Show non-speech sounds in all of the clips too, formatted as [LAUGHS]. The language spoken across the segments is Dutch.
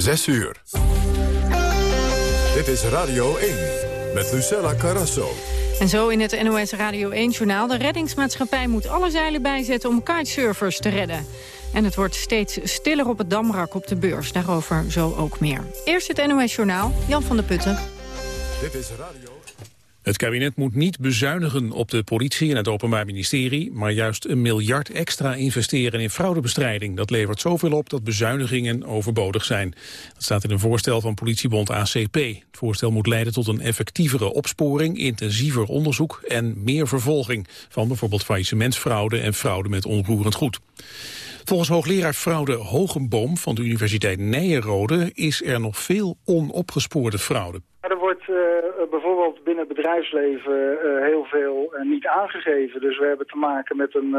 6 uur. Dit is Radio 1 met Lucella Carrasso. En zo in het NOS Radio 1-journaal. De reddingsmaatschappij moet alle zeilen bijzetten om kitesurfers te redden. En het wordt steeds stiller op het Damrak op de beurs. Daarover zo ook meer. Eerst het NOS-journaal, Jan van der Putten. Dit is Radio... Het kabinet moet niet bezuinigen op de politie en het Openbaar Ministerie, maar juist een miljard extra investeren in fraudebestrijding. Dat levert zoveel op dat bezuinigingen overbodig zijn. Dat staat in een voorstel van politiebond ACP. Het voorstel moet leiden tot een effectievere opsporing, intensiever onderzoek en meer vervolging van bijvoorbeeld faillissementsfraude en fraude met onroerend goed. Volgens hoogleraar fraude Hogenboom van de Universiteit Nijenrode is er nog veel onopgespoorde fraude. Er wordt uh, bijvoorbeeld binnen het bedrijfsleven uh, heel veel uh, niet aangegeven. Dus we hebben te maken met een,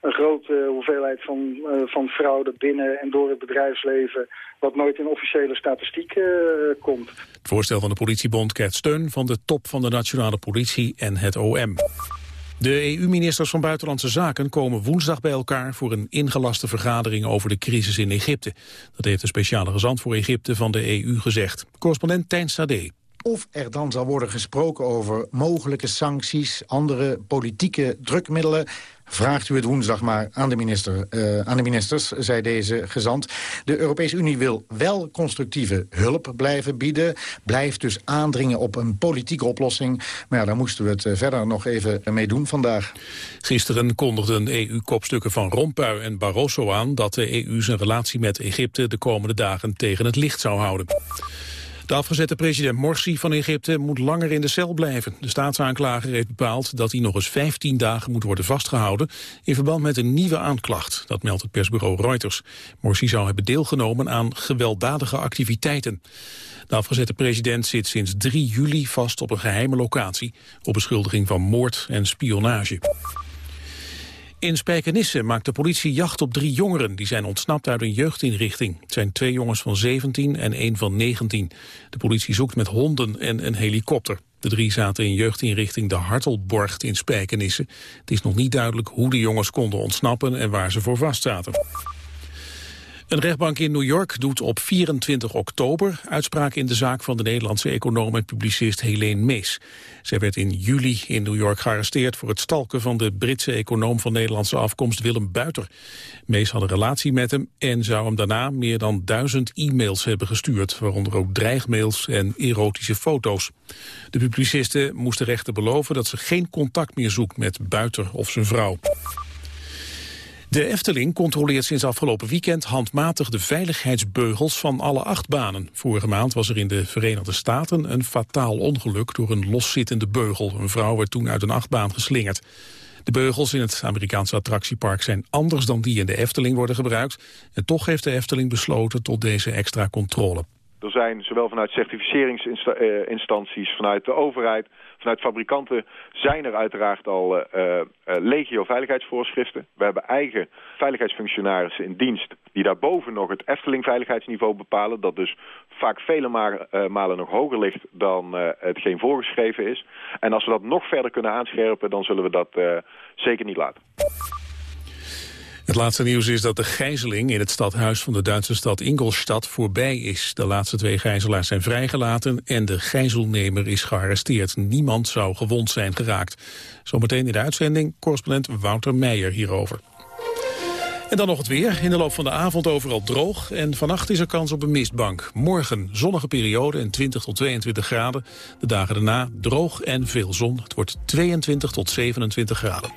een grote hoeveelheid van, van fraude binnen en door het bedrijfsleven... wat nooit in officiële statistiek komt. Het voorstel van de politiebond krijgt steun van de top van de nationale politie en het OM. De EU-ministers van Buitenlandse Zaken komen woensdag bij elkaar voor een ingelaste vergadering over de crisis in Egypte. Dat heeft de speciale gezant voor Egypte van de EU gezegd. Correspondent Tijn Sade. Of er dan zal worden gesproken over mogelijke sancties, andere politieke drukmiddelen Vraagt u het woensdag maar aan de, minister, uh, aan de ministers, zei deze gezant. De Europese Unie wil wel constructieve hulp blijven bieden. Blijft dus aandringen op een politieke oplossing. Maar ja, daar moesten we het eh, verder nog even mee doen vandaag. Gisteren kondigden EU-kopstukken van Rompuy en Barroso aan... dat de EU zijn relatie met Egypte de komende dagen tegen het licht zou houden. De afgezette president Morsi van Egypte moet langer in de cel blijven. De staatsaanklager heeft bepaald dat hij nog eens 15 dagen moet worden vastgehouden... in verband met een nieuwe aanklacht, dat meldt het persbureau Reuters. Morsi zou hebben deelgenomen aan gewelddadige activiteiten. De afgezette president zit sinds 3 juli vast op een geheime locatie... op beschuldiging van moord en spionage. In Spijkenisse maakt de politie jacht op drie jongeren... die zijn ontsnapt uit een jeugdinrichting. Het zijn twee jongens van 17 en één van 19. De politie zoekt met honden en een helikopter. De drie zaten in jeugdinrichting de Hartelborgt in Spijkenisse. Het is nog niet duidelijk hoe de jongens konden ontsnappen... en waar ze voor vast zaten. Een rechtbank in New York doet op 24 oktober uitspraak in de zaak van de Nederlandse econoom en publicist Helene Mees. Zij werd in juli in New York gearresteerd voor het stalken van de Britse econoom van Nederlandse afkomst Willem Buiter. Mees had een relatie met hem en zou hem daarna meer dan duizend e-mails hebben gestuurd, waaronder ook dreigmails en erotische foto's. De publiciste moest de rechter beloven dat ze geen contact meer zoekt met Buiter of zijn vrouw. De Efteling controleert sinds afgelopen weekend handmatig de veiligheidsbeugels van alle achtbanen. Vorige maand was er in de Verenigde Staten een fataal ongeluk door een loszittende beugel. Een vrouw werd toen uit een achtbaan geslingerd. De beugels in het Amerikaanse attractiepark zijn anders dan die in de Efteling worden gebruikt. En toch heeft de Efteling besloten tot deze extra controle. Er zijn zowel vanuit certificeringsinstanties, vanuit de overheid Vanuit fabrikanten zijn er uiteraard al uh, uh, legio veiligheidsvoorschriften. We hebben eigen veiligheidsfunctionarissen in dienst die daarboven nog het Efteling veiligheidsniveau bepalen. Dat dus vaak vele malen nog hoger ligt dan hetgeen voorgeschreven is. En als we dat nog verder kunnen aanscherpen, dan zullen we dat zeker niet laten. Het laatste nieuws is dat de gijzeling in het stadhuis van de Duitse stad Ingolstadt voorbij is. De laatste twee gijzelaars zijn vrijgelaten en de gijzelnemer is gearresteerd. Niemand zou gewond zijn geraakt. Zometeen in de uitzending correspondent Wouter Meijer hierover. En dan nog het weer. In de loop van de avond overal droog. En vannacht is er kans op een mistbank. Morgen zonnige periode en 20 tot 22 graden. De dagen daarna droog en veel zon. Het wordt 22 tot 27 graden.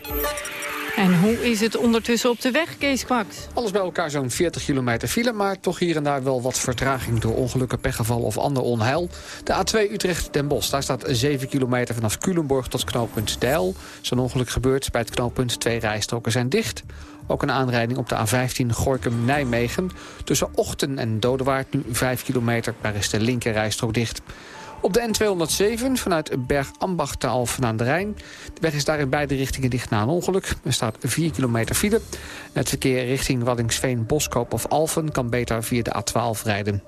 En hoe is het ondertussen op de weg, Kees Kwaks? Alles bij elkaar zo'n 40 kilometer file... maar toch hier en daar wel wat vertraging door ongelukken, pechgeval of ander onheil. De A2 Utrecht-Den Bosch, daar staat 7 kilometer vanaf Culemborg tot knooppunt Deil. Zo'n ongeluk gebeurt bij het knooppunt. Twee rijstroken zijn dicht. Ook een aanrijding op de A15 Gorkum-Nijmegen. Tussen Ochten en Dodewaard nu 5 kilometer. Daar is de linker rijstrook dicht. Op de N207 vanuit Bergambacht te Alphen aan de Rijn. De weg is daar in beide richtingen dicht na een ongeluk. Er staat 4 kilometer file. Het verkeer richting Waddingsveen, Boskoop of Alphen... kan beter via de A12 rijden.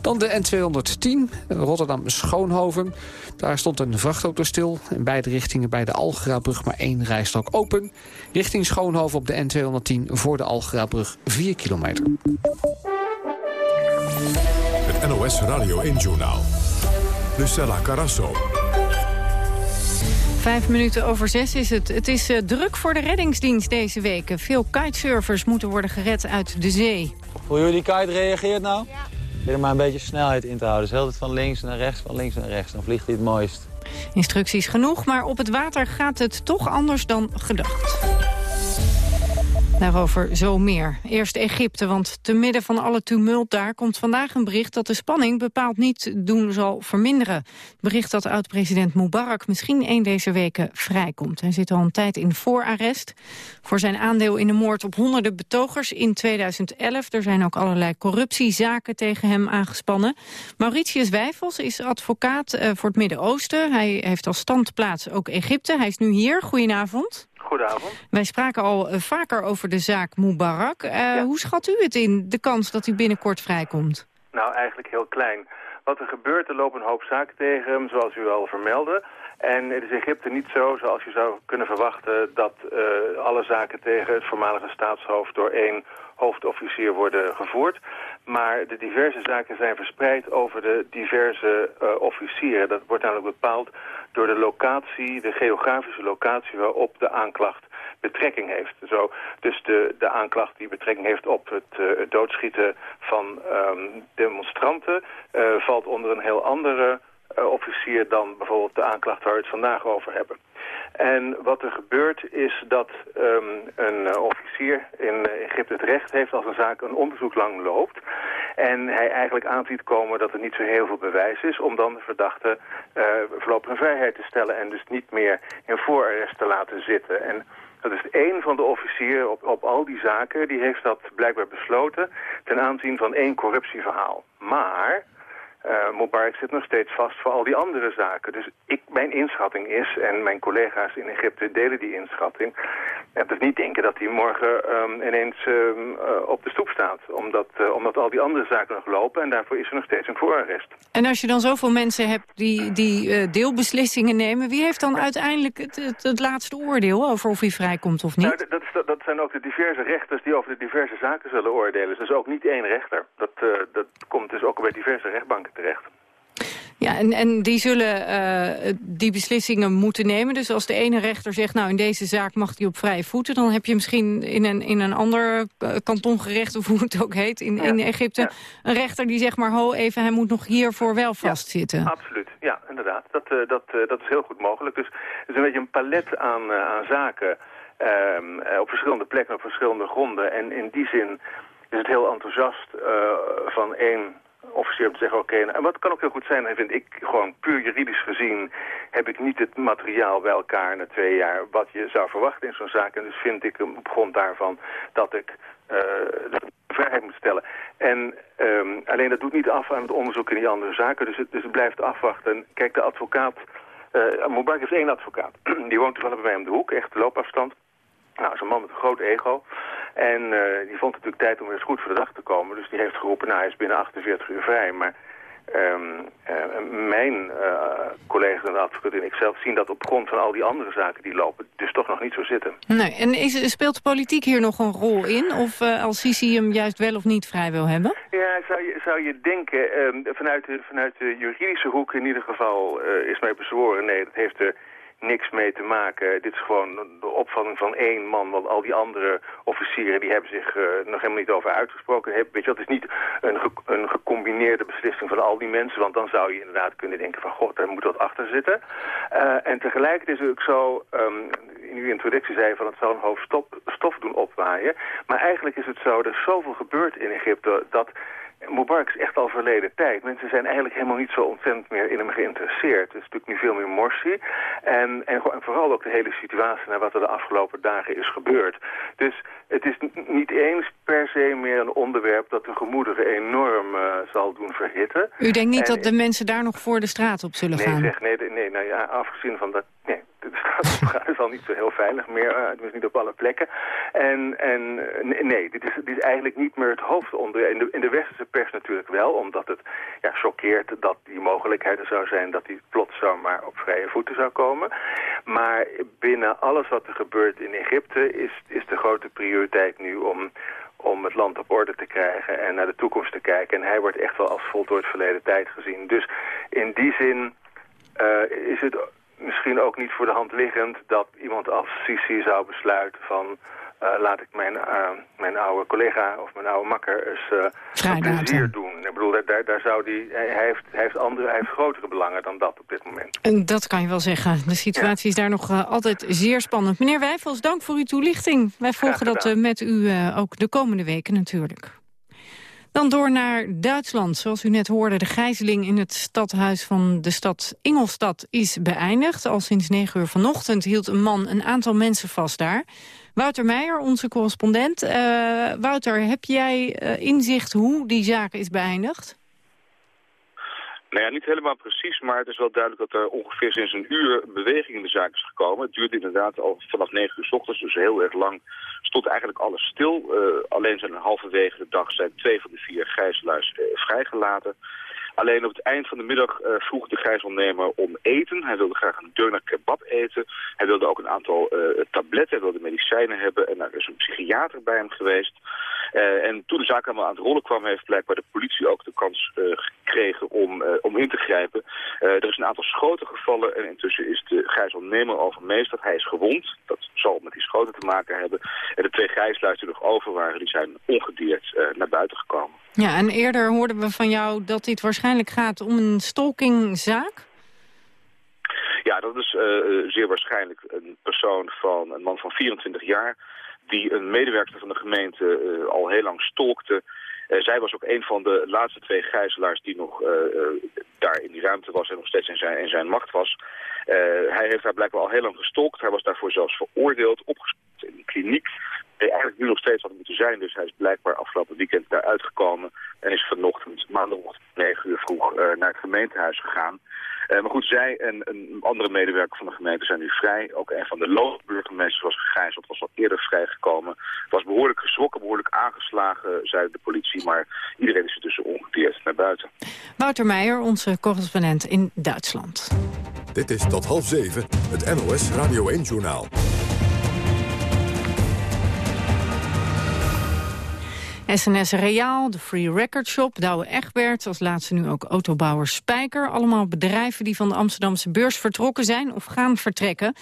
Dan de N210, Rotterdam-Schoonhoven. Daar stond een vrachtauto stil. In beide richtingen bij de Algerabrug maar één rijstrook open. Richting Schoonhoven op de N210 voor de Algerabrug 4 kilometer. het NOS Radio 1-journaal. Lucella Carasso. Vijf minuten over zes is het. Het is uh, druk voor de reddingsdienst deze weken. Veel kitesurfers moeten worden gered uit de zee. Hoe jullie kite reageert nou? Ja. Probeer maar een beetje snelheid in te houden. Dus altijd van links naar rechts, van links naar rechts. Dan vliegt hij het mooist. Instructies genoeg, maar op het water gaat het toch anders dan gedacht. Daarover zo meer. Eerst Egypte, want te midden van alle tumult daar... komt vandaag een bericht dat de spanning bepaald niet doen zal verminderen. Bericht dat oud-president Mubarak misschien een deze weken vrijkomt. Hij zit al een tijd in voorarrest voor zijn aandeel in de moord op honderden betogers in 2011. Er zijn ook allerlei corruptiezaken tegen hem aangespannen. Mauritius Wijfels is advocaat eh, voor het Midden-Oosten. Hij heeft als standplaats ook Egypte. Hij is nu hier. Goedenavond. Goedenavond. Wij spraken al uh, vaker over de zaak Mubarak. Uh, Hoe schat u het in, de kans dat hij binnenkort vrijkomt? Nou, eigenlijk heel klein. Wat er gebeurt, er lopen een hoop zaken tegen hem, zoals u al vermeldde. En het is Egypte niet zo, zoals je zou kunnen verwachten... dat uh, alle zaken tegen het voormalige staatshoofd door één hoofdofficier worden gevoerd. Maar de diverse zaken zijn verspreid over de diverse uh, officieren. Dat wordt namelijk bepaald door de locatie, de geografische locatie waarop de aanklacht betrekking heeft. Zo, dus de, de aanklacht die betrekking heeft op het, het doodschieten van um, demonstranten... Uh, valt onder een heel andere officier dan bijvoorbeeld de aanklacht waar we het vandaag over hebben. En wat er gebeurt is dat um, een uh, officier in Egypte het recht heeft als een zaak een onderzoek lang loopt. En hij eigenlijk aanziet komen dat er niet zo heel veel bewijs is om dan de verdachte uh, voorlopig in vrijheid te stellen en dus niet meer in voorarrest te laten zitten. En dat is één van de officieren op, op al die zaken, die heeft dat blijkbaar besloten ten aanzien van één corruptieverhaal. Maar uh, Mubarak zit nog steeds vast voor al die andere zaken. Dus ik, mijn inschatting is, en mijn collega's in Egypte delen die inschatting... en dus niet denken dat hij morgen um, ineens um, uh, op de stoep staat. Omdat, uh, omdat al die andere zaken nog lopen en daarvoor is er nog steeds een voorarrest. En als je dan zoveel mensen hebt die, die deelbeslissingen nemen... wie heeft dan uiteindelijk het, het, het, laatste oordeel over of hij vrijkomt of niet? Nou, dat, dat, dat, zijn ook de diverse rechters die over de diverse zaken zullen oordelen. Dus ook niet één rechter. Dat, dat komt dus ook bij diverse rechtbanken terecht. Ja, en, en die zullen uh, die beslissingen moeten nemen. Dus als de ene rechter zegt, nou in deze zaak mag hij op vrije voeten... dan heb je misschien in een, in een ander uh, kantongerecht, of hoe het ook heet, in, ja, in Egypte... Ja. een rechter die zegt maar, ho even, hij moet nog hiervoor wel vastzitten. Ja, absoluut, ja, inderdaad. Dat, uh, dat, dat is heel goed mogelijk. Dus het is een beetje een palet aan, aan zaken... op verschillende plekken, op verschillende gronden. En in die zin is het heel enthousiast van één officier om te zeggen, oké, okay, en wat kan ook heel goed zijn, vind ik gewoon puur juridisch gezien, heb ik niet het materiaal bij elkaar na twee jaar wat je zou verwachten in zo'n zaak. En dus vind ik op grond daarvan dat ik uh, de vrijheid moet stellen. En um, alleen dat doet niet af aan het onderzoek in die andere zaken, dus het, dus het blijft afwachten. Kijk, de advocaat, uh, Mubarak heeft één advocaat, [CLEARS THROAT] die woont toevallig bij mij om de hoek, echt loopafstand. Nou, zo'n man met een groot ego. En uh, die vond het natuurlijk tijd om weer eens goed voor de dag te komen. Dus die heeft geroepen, nou, hij is binnen 48 uur vrij. Maar um, uh, mijn uh, collega's en de advocaat en ik zelf zien dat op grond van al die andere zaken die lopen... dus toch nog niet zo zitten. Nee, en is, speelt de politiek hier nog een rol in? Of als Sisi hem juist wel of niet vrij wil hebben? Ja, zou je, zou je denken. Um, vanuit, de, vanuit de juridische hoek in ieder geval is mij bezworen. Nee, dat heeft er niks mee te maken. Dit is gewoon de opvatting van één man. Want al die andere officieren die hebben zich uh, nog helemaal niet over uitgesproken. Weet je, dat is niet een, een gecombineerde beslissing van al die mensen. Want dan zou je inderdaad kunnen denken van... god, daar moet wat achter zitten. Uh, en tegelijkertijd is het ook zo... Um, in uw introductie zei van het zal een stof, stof doen opwaaien. Maar eigenlijk is het zo, er is zoveel gebeurd in Egypte... dat Mubarak is echt al verleden tijd. Mensen zijn eigenlijk helemaal niet zo ontzettend meer in hem geïnteresseerd. Het is natuurlijk nu veel meer Morsi. En, en, vooral ook de hele situatie naar wat er de afgelopen dagen is gebeurd. Dus het is niet eens per se meer een onderwerp dat de gemoederen enorm uh, zal doen verhitten. U denkt niet en, dat de mensen daar nog voor de straat op zullen nee, gaan? Zeg, nee, nee, nou ja, afgezien van dat... Nee, de straat op [LAUGHS] gaan is al niet zo heel veilig meer, uh, dus niet op alle plekken. En, en nee, dit is, dit is eigenlijk niet meer het hoofdonderwerp. In de, in de westerse pers natuurlijk wel, omdat het ja, choqueert dat die mogelijkheid er zou zijn dat hij plots zomaar op vrije voeten zou komen. Maar binnen alles wat er gebeurt in Egypte is, is de grote prioriteit nu om om het land op orde te krijgen en naar de toekomst te kijken. En hij wordt echt wel als voltooid verleden tijd gezien. Dus in die zin is het misschien ook niet voor de hand liggend dat iemand als Sisi zou besluiten van... Uh, laat ik mijn, uh, mijn oude collega of mijn oude makker eens uh, plezier doen. Ik bedoel, daar, daar zou die, hij, heeft, hij, heeft andere, hij heeft grotere belangen dan dat op dit moment. En dat kan je wel zeggen. De situatie is daar nog altijd zeer spannend. Meneer Wijfels, dank voor uw toelichting. Wij volgen dat met u ook de komende weken natuurlijk. Dan door naar Duitsland. Zoals u net hoorde, de gijzeling in het stadhuis van de stad Ingolstad is beëindigd. Al sinds 9 uur vanochtend hield een man een aantal mensen vast daar. Wouter Meijer, onze correspondent. Uh, Wouter, heb jij uh, inzicht hoe die zaak is beëindigd? Nou ja, niet helemaal precies, maar het is wel duidelijk dat er ongeveer sinds een uur beweging in de zaak is gekomen. Het duurde inderdaad al vanaf 9 uur s ochtends, dus heel erg lang stond eigenlijk alles stil. Uh, alleen zijn halverwege de dag zijn twee van de vier gijzelaars uh, vrijgelaten. Alleen op het eind van de middag uh, vroeg de gijzelnemer om eten. Hij wilde graag een doner kebab eten. Hij wilde ook een aantal tabletten, hij wilde medicijnen hebben. En er is een psychiater bij hem geweest. En toen de zaak helemaal aan het rollen kwam, heeft blijkbaar de politie ook de kans in te grijpen. er is een aantal schoten gevallen en intussen is de gijzelnemer overmeesterd. Hij is gewond. Dat zal met die schoten te maken hebben. En de twee gijzelaars die nog over waren, die zijn ongedeerd naar buiten gekomen. Ja, en eerder hoorden we van jou dat dit waarschijnlijk gaat om een stalkingzaak? Ja, dat is uh, zeer waarschijnlijk een persoon van een man van 24 jaar... die een medewerker van de gemeente uh, al heel lang stalkte... Uh, zij was ook een van de laatste twee gijzelaars die nog daar in die ruimte was en nog steeds in zijn, in zijn macht was. hij heeft haar blijkbaar al heel lang gestolkt. Hij was daarvoor zelfs veroordeeld, opgesloten in een kliniek hij eigenlijk nu nog steeds had moeten zijn. Dus hij is blijkbaar afgelopen weekend daar uitgekomen. En is vanochtend, maandagochtend, 9 uur vroeg, uh, naar het gemeentehuis gegaan. Uh, maar goed, zij en een andere medewerker van de gemeente zijn nu vrij. Ook een van de loonburgemeesters was gegijzeld, was al eerder vrijgekomen. Was behoorlijk geschrokken, behoorlijk aangeslagen, zei de politie. Maar iedereen is intussen ongedeerd naar buiten. Wouter Meijer, onze correspondent in Duitsland. Dit is tot half zeven, het NOS Radio 1-journaal. SNS Reaal, de Free Record Shop, Douwe Egberts... als laatste nu ook autobouwer Spijker. Allemaal bedrijven die van de Amsterdamse beurs vertrokken zijn of gaan vertrekken.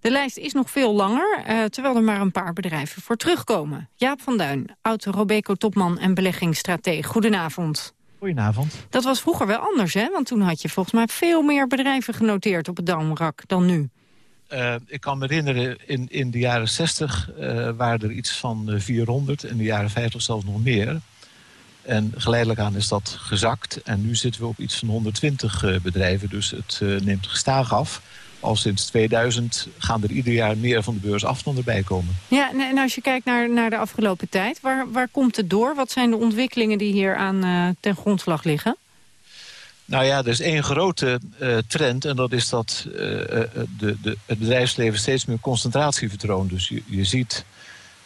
De lijst is nog veel langer, uh, terwijl er maar een paar bedrijven voor terugkomen. Jaap van Duin, oud-Robeco-topman en beleggingsstratege. Goedenavond. Goedenavond. Dat was vroeger wel anders, hè? Want toen had je volgens mij veel meer bedrijven genoteerd op het Damrak dan nu. Uh, ik kan me herinneren, in, in de jaren 60 uh, waren er iets van 400. In de jaren 50 zelfs nog meer. En geleidelijk aan is dat gezakt. En nu zitten we op iets van 120 uh, bedrijven. Dus het neemt gestaag af. Al sinds 2000 gaan er ieder jaar meer van de beurs af dan erbij komen. Ja, en als je kijkt naar, naar de afgelopen tijd, waar, waar komt het door? Wat zijn de ontwikkelingen die hier aan ten grondslag liggen? Nou ja, er is één grote uh, trend en dat is dat uh, de, de, het bedrijfsleven steeds meer concentratie vertoont. Dus je, je ziet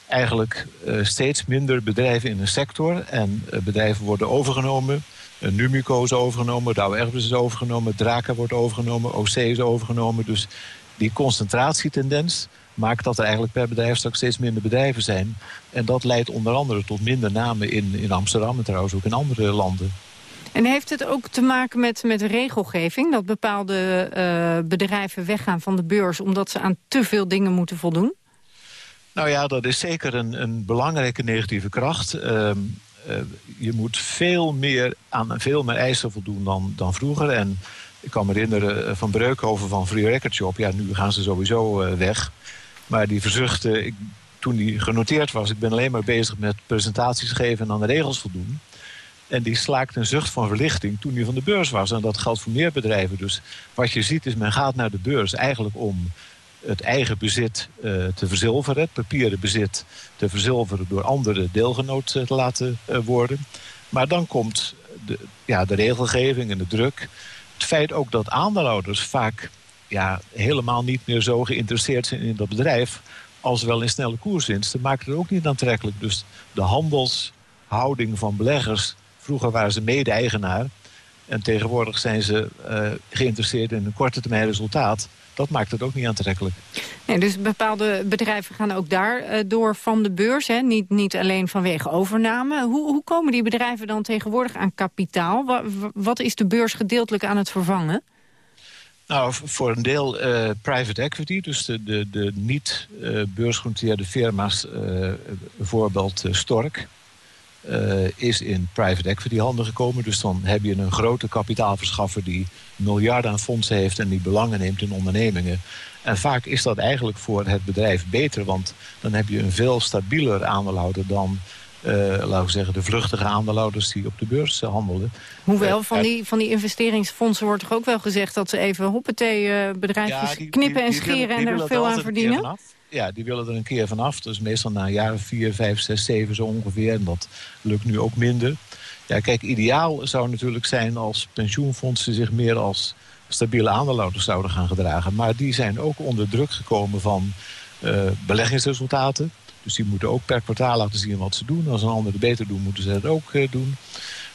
eigenlijk steeds minder bedrijven in een sector en bedrijven worden overgenomen. Numico is overgenomen, Douwe Egbers is overgenomen, Draka wordt overgenomen, OC is overgenomen. Dus die concentratietendens maakt dat er eigenlijk per bedrijf straks steeds minder bedrijven zijn. En dat leidt onder andere tot minder namen in, in Amsterdam en trouwens ook in andere landen. En heeft het ook te maken met, met regelgeving? Dat bepaalde uh, bedrijven weggaan van de beurs... omdat ze aan te veel dingen moeten voldoen? Nou ja, dat is zeker een, een belangrijke negatieve kracht. Uh, uh, je moet veel meer aan veel meer eisen voldoen dan, dan vroeger. En ik kan me herinneren eh, van Breukhoven van Free Record Shop. Ja, nu gaan ze sowieso weg. Maar die verzuchten, ik, toen die genoteerd was... ik ben alleen maar bezig met presentaties geven en aan de regels voldoen... En die slaakt een zucht van verlichting toen hij van de beurs was. En dat geldt voor meer bedrijven. Dus wat je ziet is, men gaat naar de beurs eigenlijk om het eigen bezit uh, te verzilveren. Het papieren bezit te verzilveren door andere deelgenoot uh, te laten uh, worden. Maar dan komt de, ja, de regelgeving en de druk. Het feit ook dat aandeelhouders vaak ja, helemaal niet meer zo geïnteresseerd zijn in dat bedrijf... als wel in snelle koerswinsten, maakt het ook niet aantrekkelijk. Dus de handelshouding van beleggers Vroeger waren ze mede-eigenaar. En tegenwoordig zijn ze geïnteresseerd in een korte termijn resultaat dat maakt het ook niet aantrekkelijk. Nee, dus bepaalde bedrijven gaan ook daar uh, door van de beurs, hè? Niet, niet alleen vanwege overname. Hoe, hoe komen die bedrijven dan tegenwoordig aan kapitaal? Wat, wat is de beurs gedeeltelijk aan het vervangen? Nou, voor een deel uh, private equity, dus de, de, de niet uh, beursgenoteerde firma's, bijvoorbeeld Stork... Uh, is in private equity handen gekomen. Dus dan heb je een grote kapitaalverschaffer die miljarden aan fondsen heeft en die belangen neemt in ondernemingen. En vaak is dat eigenlijk voor het bedrijf beter, want dan heb je een veel stabieler aandeelhouder dan uh, laten we zeggen, de vluchtige aandeelhouders die op de beurs uh, handelen. Hoewel, van, die, van die investeringsfondsen wordt toch ook wel gezegd... dat ze even hoppatee bedrijfjes ja, die, knippen die, en scheren en er veel aan verdienen? Ja, die willen er een keer vanaf. Dus meestal na of vier, vijf, zes, zeven zo ongeveer. En dat lukt nu ook minder. Ja, kijk, ideaal zou natuurlijk zijn als pensioenfondsen zich meer als stabiele aandeelhouders zouden gaan gedragen. Maar die zijn ook onder druk gekomen van uh, beleggingsresultaten. Dus die moeten ook per kwartaal laten zien wat ze doen. Als een ander het beter doen, moeten ze het ook uh, doen.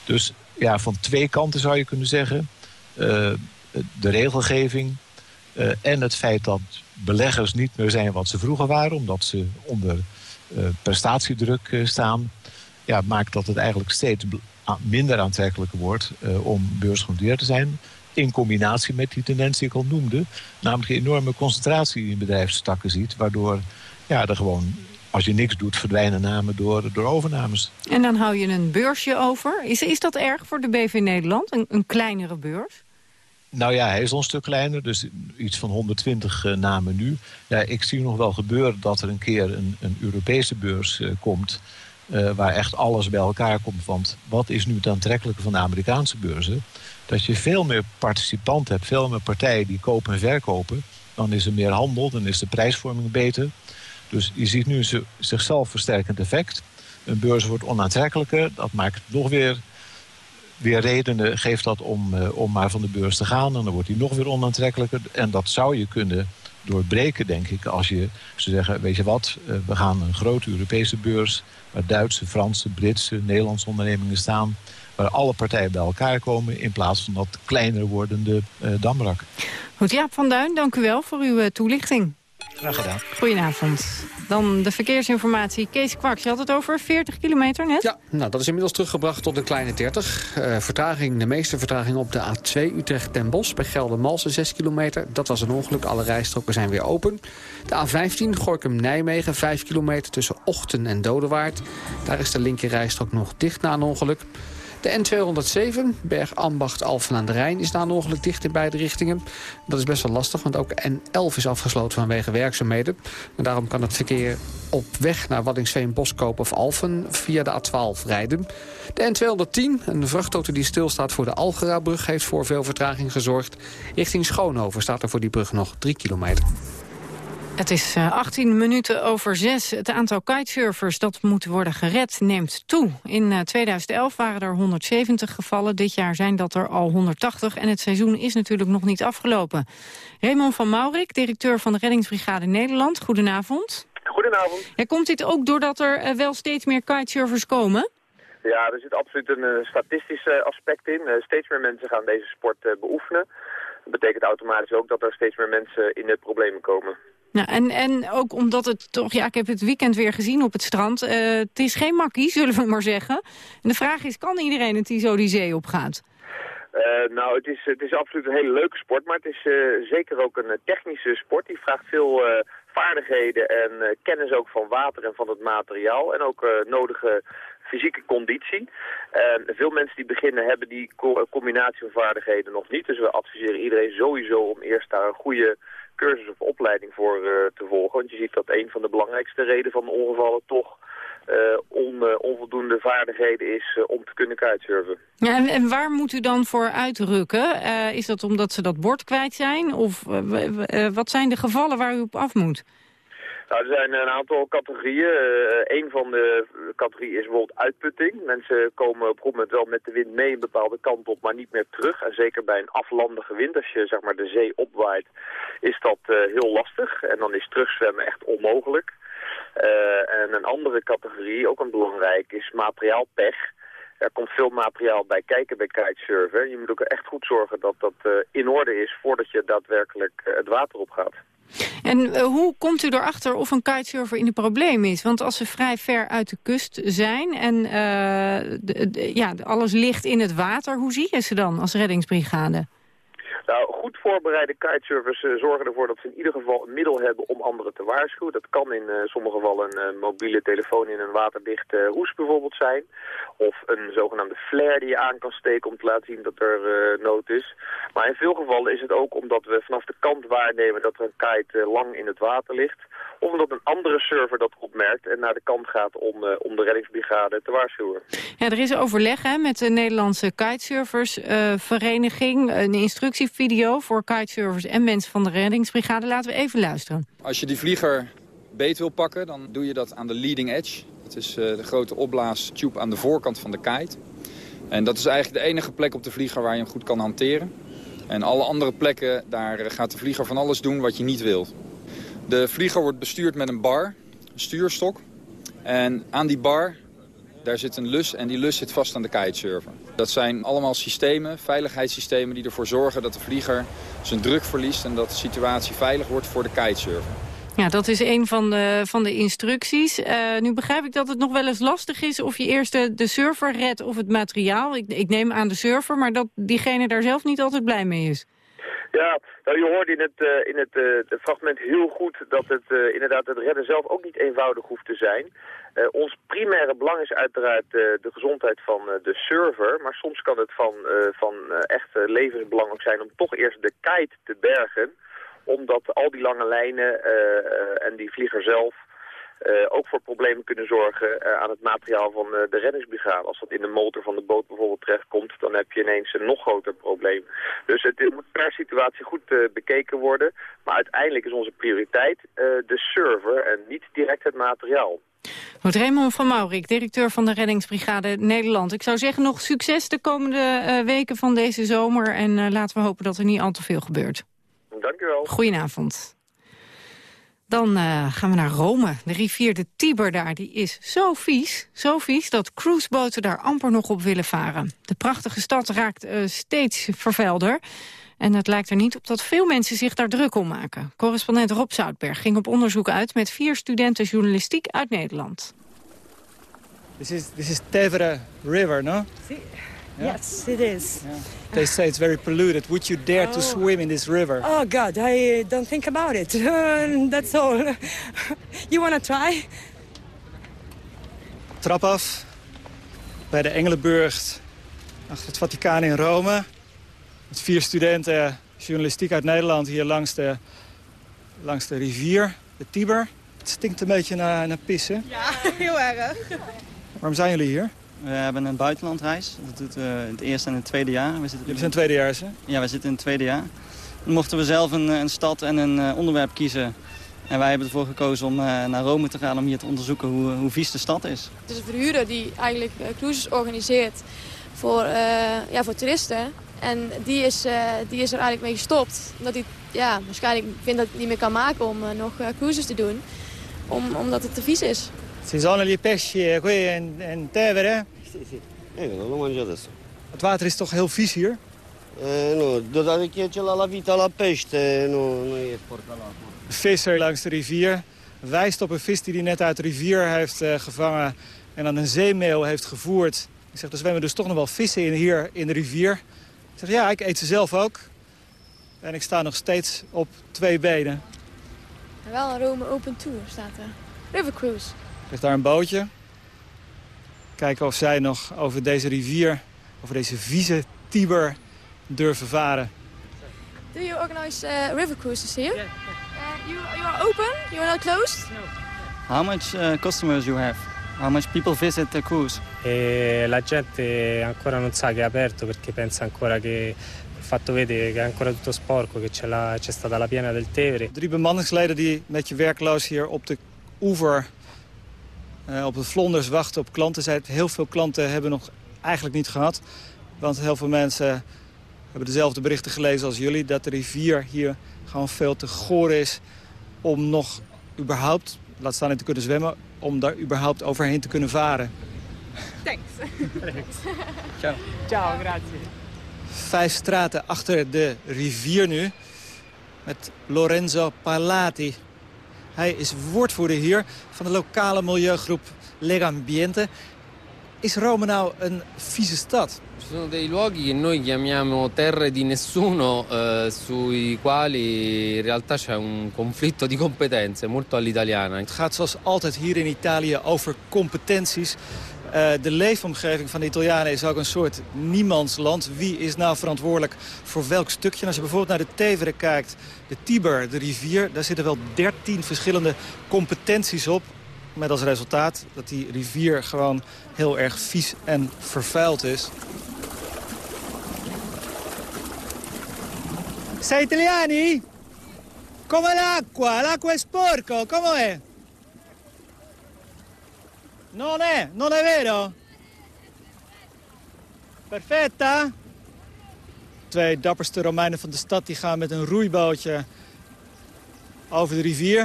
Dus ja, van twee kanten zou je kunnen zeggen. Uh, de regelgeving en het feit dat beleggers niet meer zijn wat ze vroeger waren... omdat ze onder uh, prestatiedruk uh, staan... Ja, maakt dat het eigenlijk steeds minder aantrekkelijker wordt uh, om beursgenoteerd te zijn... in combinatie met die tendens die ik al noemde... namelijk een enorme concentratie in bedrijfstakken ziet... waardoor ja, er gewoon als je niks doet, verdwijnen namen door, door overnames. En dan hou je een beursje over. Is, is dat erg voor de BV Nederland, een, een kleinere beurs? Nou ja, hij is al een stuk kleiner, dus iets van 120 uh, namen nu. Ja, ik zie nog wel gebeuren dat er een keer een, een Europese beurs uh, komt... Uh, waar echt alles bij elkaar komt. Want wat is nu het aantrekkelijke van de Amerikaanse beurzen? Dat je veel meer participanten hebt, veel meer partijen die kopen en verkopen. Dan is er meer handel, dan is de prijsvorming beter. Dus je ziet nu een zichzelf versterkend effect. Een beurs wordt onaantrekkelijker, dat maakt nog weer weer redenen geeft dat om, uh, om maar van de beurs te gaan. En dan wordt die nog weer onaantrekkelijker. En dat zou je kunnen doorbreken, denk ik, als je ze zeggen... weet je wat, uh, we gaan een grote Europese beurs... waar Duitse, Franse, Britse, Nederlandse ondernemingen staan... waar alle partijen bij elkaar komen... in plaats van dat kleiner wordende uh, Damrak. Goed, Jaap van Duin, dank u wel voor uw toelichting. Graag gedaan. Goedenavond. Dan de verkeersinformatie. Kees Kwaks, je had het over 40 kilometer net? Ja, nou, dat is inmiddels teruggebracht tot een kleine 30. Uh, eh, vertraging, de meeste vertraging op de A2 Utrecht-Den Bosch... bij Geldermalsen 6 kilometer. Dat was een ongeluk, alle rijstroken zijn weer open. De A15 Gorkum-Nijmegen 5 kilometer tussen Ochten en Dodewaard. Daar is de linker rijstrook nog dicht na een ongeluk. De N207, Bergambacht Alphen aan de Rijn, is na een ongeluk dicht in beide richtingen. Dat is best wel lastig, want ook N11 is afgesloten vanwege werkzaamheden. En daarom kan het verkeer op weg naar Waddingsveen, Boskoop of Alphen via de A12 rijden. De N210, een vrachtauto die stilstaat voor de Algera-brug... heeft voor veel vertraging gezorgd. Richting Schoonhoven staat er voor die brug nog 3 kilometer. Het is 18 eh, minuten over 6. Het aantal kitesurfers dat moet worden gered neemt toe. In 2011 eh, waren er 170 gevallen. Dit jaar zijn dat er al 180. En het seizoen is natuurlijk nog niet afgelopen. Raymond van Maurik, directeur van de Reddingsbrigade Nederland. Goedenavond. Goedenavond. Ja, komt dit ook doordat er eh, wel steeds meer kitesurfers komen? Ja, er zit absoluut een statistisch aspect in. steeds meer mensen gaan deze sport beoefenen. Dat betekent automatisch ook dat er steeds meer mensen in de problemen komen. Nou, en, en ook omdat het toch, ja, ik heb het weekend weer gezien op het strand. Uh, het is geen makkie, [LAUGHS] zullen we maar zeggen. En de vraag is, kan iedereen het die zo die zee op gaat? Uh, nou, het is, het is absoluut een hele leuke sport, maar het is uh, zeker ook een technische sport. Die vraagt veel vaardigheden en kennis ook van water en van het materiaal. En ook nodige fysieke conditie. veel mensen die beginnen hebben die co combinatie van vaardigheden nog niet. Dus we adviseren iedereen sowieso om eerst daar een goede cursus of opleiding voor uh, te volgen. Want je ziet dat een van de belangrijkste redenen van ongevallen toch uh, on, uh, onvoldoende vaardigheden is om te kunnen kitesurfen. Ja, en, en, waar moet u dan voor uitrukken? is dat omdat ze dat bord kwijt zijn? Of wat zijn de gevallen waar u op af moet? Nou, er zijn een aantal categorieën. Uh, een van de categorieën is bijvoorbeeld uitputting. Mensen komen op een moment wel met de wind mee een bepaalde kant op, maar niet meer terug. En zeker bij een aflandige wind, als je zeg maar, de zee opwaait, is dat uh, heel lastig. En dan is terugzwemmen echt onmogelijk. Uh, en een andere categorie, ook een belangrijk, is materiaalpech. er komt veel materiaal bij kijken bij kitesurfen. Je moet ook echt goed zorgen dat dat in orde is voordat je daadwerkelijk het water op gaat. En hoe komt u erachter of een kitesurfer in de probleem is? Want als ze vrij ver uit de kust zijn en ja, alles ligt in het water... hoe zie je ze dan als reddingsbrigade? Nou, goed voorbereide kitesurfers uh, zorgen ervoor dat ze in ieder geval een middel hebben om anderen te waarschuwen. Dat kan in uh, sommige gevallen een uh, mobiele telefoon in een waterdichte hoes bijvoorbeeld zijn. Of een zogenaamde flare die je aan kan steken om te laten zien dat er nood is. Maar in veel gevallen is het ook omdat we vanaf de kant waarnemen dat er een kite lang in het water ligt. Of omdat een andere server dat opmerkt en naar de kant gaat om, om de reddingsbrigade te waarschuwen. Ja, er is overleg hè, met de Nederlandse kitesurfersvereniging, een instructie video voor kitesurfers en mensen van de reddingsbrigade. Laten we even luisteren. Als je die vlieger beet wil pakken, dan doe je dat aan de leading edge. Dat is uh, de grote opblaastube aan de voorkant van de kite. En dat is eigenlijk de enige plek op de vlieger waar je hem goed kan hanteren. En alle andere plekken, daar eh, gaat de vlieger van alles doen wat je niet wilt. De vlieger wordt bestuurd met een bar, een stuurstok. En aan die bar daar zit een lus en die lus zit vast aan de kitesurfer. Dat zijn allemaal systemen, veiligheidssystemen die ervoor zorgen dat de vlieger zijn druk verliest en dat de situatie veilig wordt voor de kitesurfer. Ja, dat is een van de, van de instructies. Uh, nu begrijp ik dat het nog wel eens lastig is of je eerst de, de server redt of het materiaal. Ik, ik neem aan de server, maar dat diegene daar zelf niet altijd blij mee is. Ja, nou, je hoorde in het, uh, in het, uh, fragment heel goed dat het uh, inderdaad het redden zelf ook niet eenvoudig hoeft te zijn. ons primaire belang is uiteraard de gezondheid van de server, maar soms kan het van, van echt levensbelang ook zijn om toch eerst de kite te bergen, omdat al die lange lijnen en die vlieger zelf ook voor problemen kunnen zorgen uh, aan het materiaal van uh, de reddingsbrigade. Als dat in de motor van de boot bijvoorbeeld terechtkomt, dan heb je ineens een nog groter probleem. Dus het moet per situatie goed bekeken worden. Maar uiteindelijk is onze prioriteit de server en niet direct het materiaal. Goed, Raymond van Maurik, directeur van de Reddingsbrigade Nederland. Ik zou zeggen nog succes de komende weken van deze zomer. En laten we hopen dat er niet al te veel gebeurt. Dank u wel. Goedenavond. Dan uh, gaan we naar Rome. De rivier de Tiber daar die is zo vies, zo vies... dat cruiseboten daar amper nog op willen varen. De prachtige stad raakt uh, steeds vervuilder. En het lijkt er niet op dat veel mensen zich daar druk om maken. Correspondent Rob Zoutberg ging op onderzoek uit... met vier studenten journalistiek uit Nederland. This is, this is Tevere River, no? Yeah. Yes, it is. Yeah. They say it's very polluted. Would you dare oh. to swim in this river? Oh, God, I don't think about it. [LAUGHS] that's all. [LAUGHS] you want to try? Trap af bij de Engelenburg achter het Vaticaan in Rome. Met vier studenten journalistiek uit Nederland hier langs de, langs de rivier, de Tiber. Het stinkt een beetje naar, naar pissen. Ja, [LAUGHS] heel erg. Waarom zijn jullie hier? We hebben een buitenlandreis. Dat doet uh, het eerste en het tweede jaar. We Jullie zijn tweedejaars, hè? Ja, we zitten in het tweede jaar. Dan mochten we zelf een, een stad en een uh, onderwerp kiezen. En wij hebben ervoor gekozen om uh, naar Rome te gaan om hier te onderzoeken hoe, hoe vies de stad is. Het is een verhuurder die eigenlijk cruises organiseert voor, ja, voor toeristen. En die is, die is er eigenlijk mee gestopt. Omdat hij ja, waarschijnlijk vindt dat hij het niet meer kan maken om nog cruises te doen. Om, omdat het te vies is. Ci sono gli pesci qui in, in Tevere? Sì, sì. Eh, non lo mangio adesso. Het water is toch heel vies hier? Eh, no, doordat che c'è la vita la pesce, no, l'acqua. De visser langs de rivier wijst op een vis die hij net uit de rivier heeft uh, gevangen... en dan een zeemeel heeft gevoerd. Ik zeg, er zwemmen dus toch nog wel vissen in hier in de rivier. Ik zeg, ja, ik eet ze zelf ook. En ik sta nog steeds op twee benen. Wel een Rome Open Tour staat er. River Cruise ligt daar een bootje. Kijken of zij nog over deze rivier, over deze vieze Tiber durven varen. Do you organize uh, river cruises here? Yeah. Uh, you, you are open? You are not closed? No. How much uh, customers you have? How much people visit the cruise? E la gente ancora non sa che è aperto perché pensa ancora che il fatto vede che è ancora tutto sporco, che c'è stata la piena del Tevere. Drie bemanningsleden die met je werkloos hier op de oever op het vlonders wachten op klanten. Zij, heel veel klanten hebben nog eigenlijk niet gehad. Want heel veel mensen hebben dezelfde berichten gelezen als jullie... dat de rivier hier gewoon veel te goor is om nog überhaupt... laat staan in te kunnen zwemmen, om daar überhaupt overheen te kunnen varen. Thanks. [LAUGHS] Ciao. Ciao, grazie. Vijf straten achter de rivier nu. Met Lorenzo Parlati. Hij is woordvoerder hier van de lokale milieugroep Legambiente. Is Rome nou een vieze stad? Ci sono dei luoghi che noi chiamiamo terre di nessuno, eh, sui quali in realtà c'è un conflitto di competenze, molto all'italiana. Het gaat zoals altijd hier in Italië over competenties. Uh, de leefomgeving van de Italianen is ook een soort niemandsland. Wie is nou verantwoordelijk voor welk stukje? Als je bijvoorbeeld naar de Tevere kijkt, de Tiber, de rivier... daar zitten wel 13 verschillende competenties op. Met als resultaat dat die rivier gewoon heel erg vies en vervuild is. Sei italiani? Come l'acqua, l'acqua è sporco, come è? Non è, non è vero? Perfetta? Twee dapperste Romeinen van de stad die gaan met een roeibootje over de rivier.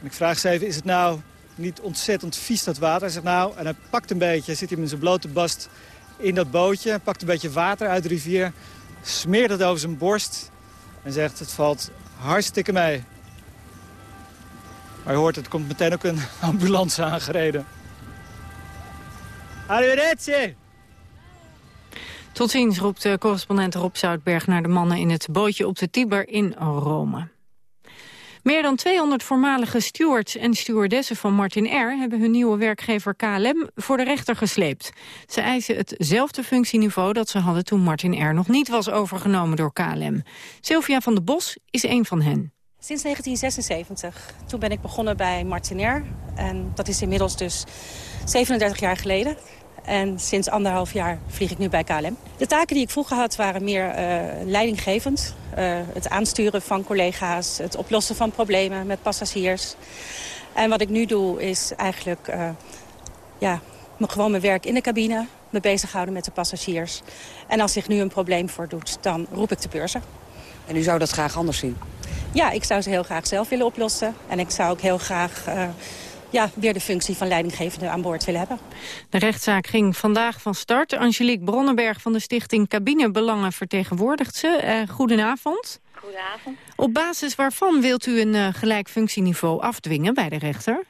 En ik vraag ze even, is het nou niet ontzettend vies dat water? Hij zegt nou, en hij pakt een beetje, zit hij met zijn blote bast in dat bootje... pakt een beetje water uit de rivier, smeert het over zijn borst... en zegt, het valt hartstikke mee. Maar je hoort, het komt meteen ook een [LAUGHS] ambulance aangereden. Arrivederci! Tot ziens roept de correspondent Rob Zoutberg naar de mannen in het bootje op de Tiber in Rome. Meer dan 200 voormalige stewards en stewardessen van Martin Air... hebben hun nieuwe werkgever KLM voor de rechter gesleept. Ze eisen hetzelfde functieniveau dat ze hadden toen Martin Air nog niet was overgenomen door KLM. Sylvia van der Bos is een van hen. Sinds 1976. Toen ben ik begonnen bij Martinair. En dat is inmiddels dus 37 jaar geleden. En sinds anderhalf jaar vlieg ik nu bij KLM. De taken die ik vroeger had waren meer uh, leidinggevend. Uh, het aansturen van collega's, het oplossen van problemen met passagiers. En wat ik nu doe is eigenlijk uh, ja, gewoon mijn werk in de cabine... me bezighouden met de passagiers. En als zich nu een probleem voordoet, dan roep ik de beurzen. En u zou dat graag anders zien? Ja, ik zou ze heel graag zelf willen oplossen. En ik zou ook heel graag ja, weer de functie van leidinggevende aan boord willen hebben. De rechtszaak ging vandaag van start. Angelique Bronnenberg van de stichting Cabinebelangen vertegenwoordigt ze. Uh, goedenavond. Goedenavond. Op basis waarvan wilt u een uh, gelijk functieniveau afdwingen bij de rechter?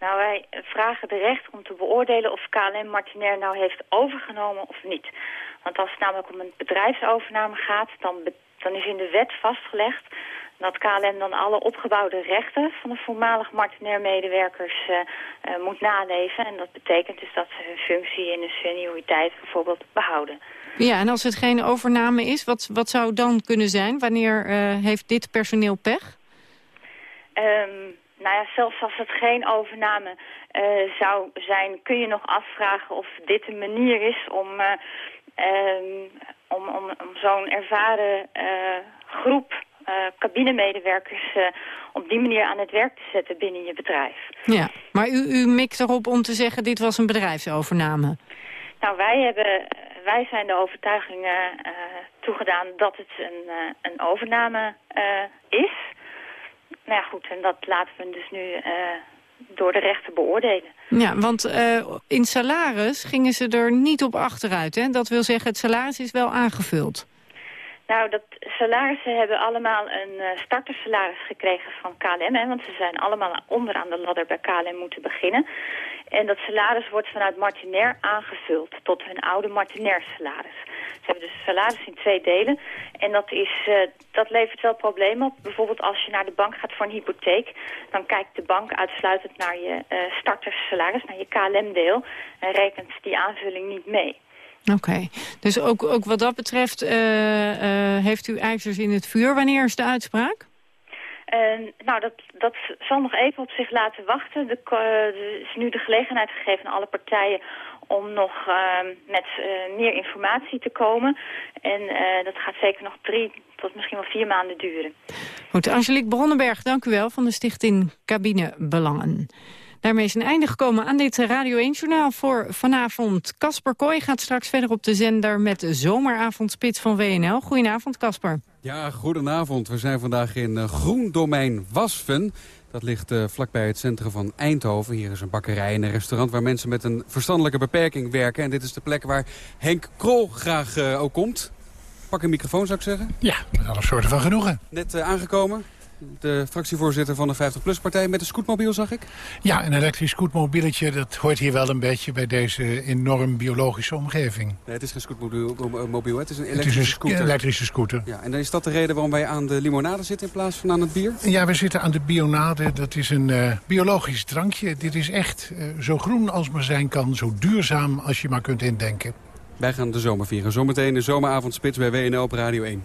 Nou, wij vragen de rechter om te beoordelen of KLM Martinair nou heeft overgenomen of niet. Want als het namelijk om een bedrijfsovername gaat, dan, dan is in de wet vastgelegd dat KLM dan alle opgebouwde rechten van de voormalig Martinair-medewerkers uh, uh, moet naleven. En dat betekent dus dat ze hun functie in de senioriteit bijvoorbeeld behouden. Ja, en als het geen overname is, wat, wat zou dan kunnen zijn? Wanneer uh, heeft dit personeel pech? Um, nou ja, zelfs als het geen overname zou zijn, kun je nog afvragen of dit een manier is om... Um, om, om, om zo'n ervaren groep cabinemedewerkers uh, op die manier aan het werk te zetten binnen je bedrijf. Ja, maar u, u mikt erop om te zeggen dit was een bedrijfsovername. Nou, wij, hebben, wij zijn de overtuiging uh, toegedaan dat het een, een overname is. Nou ja, goed, en dat laten we dus nu door de rechter beoordelen. Ja, want in salaris gingen ze er niet op achteruit. Hè? Dat wil zeggen, het salaris is wel aangevuld. Nou, dat salarissen hebben allemaal een uh, startersalaris gekregen van KLM. Hè, want ze zijn allemaal onderaan de ladder bij KLM moeten beginnen. En dat salaris wordt vanuit Martinair aangevuld tot hun oude Martinair salaris. Ze hebben dus salaris in twee delen. En dat, is, uh, dat levert wel problemen op. Bijvoorbeeld als je naar de bank gaat voor een hypotheek... dan kijkt de bank uitsluitend naar je uh, starterssalaris, naar je KLM-deel... en rekent die aanvulling niet mee. Oké, dus ook, ook wat dat betreft uh, uh, heeft u ijzers in het vuur. Wanneer is de uitspraak? Uh, nou, dat, dat zal nog even op zich laten wachten. Er is nu de gelegenheid gegeven aan alle partijen om nog ehm, met meer informatie te komen. En dat gaat zeker nog drie tot misschien wel vier maanden duren. Goed, Angelique Bronnenberg, dank u wel van de stichting Cabine Belangen. Daarmee is een einde gekomen aan dit Radio 1-journaal voor vanavond. Casper Kooi gaat straks verder op de zender met de zomeravondspits van WNL. Goedenavond, Casper. Ja, goedenavond. We zijn vandaag in uh, groen domein Wasven. Dat ligt uh, vlakbij het centrum van Eindhoven. Hier is een bakkerij en een restaurant waar mensen met een verstandelijke beperking werken. En dit is de plek waar Henk Krol graag uh, ook komt. Pak een microfoon zou ik zeggen. Ja, met alle soorten van genoegen. Net uh, aangekomen de fractievoorzitter van de 50PLUS-partij met een scootmobiel, zag ik? Ja, een elektrisch scootmobieletje. Dat hoort hier wel een beetje bij deze enorm biologische omgeving. Nee, het is geen scootmobiel, het is een elektrische is een scooter. elektrische scooter. Ja, en is dat de reden waarom wij aan de limonade zitten in plaats van aan het bier? Ja, we zitten aan de bionade. Dat is een uh, biologisch drankje. Dit is echt uh, zo groen als maar zijn kan. Zo duurzaam als je maar kunt indenken. Wij gaan de zomer vieren. Zometeen de zomeravondspits bij WNL op Radio 1.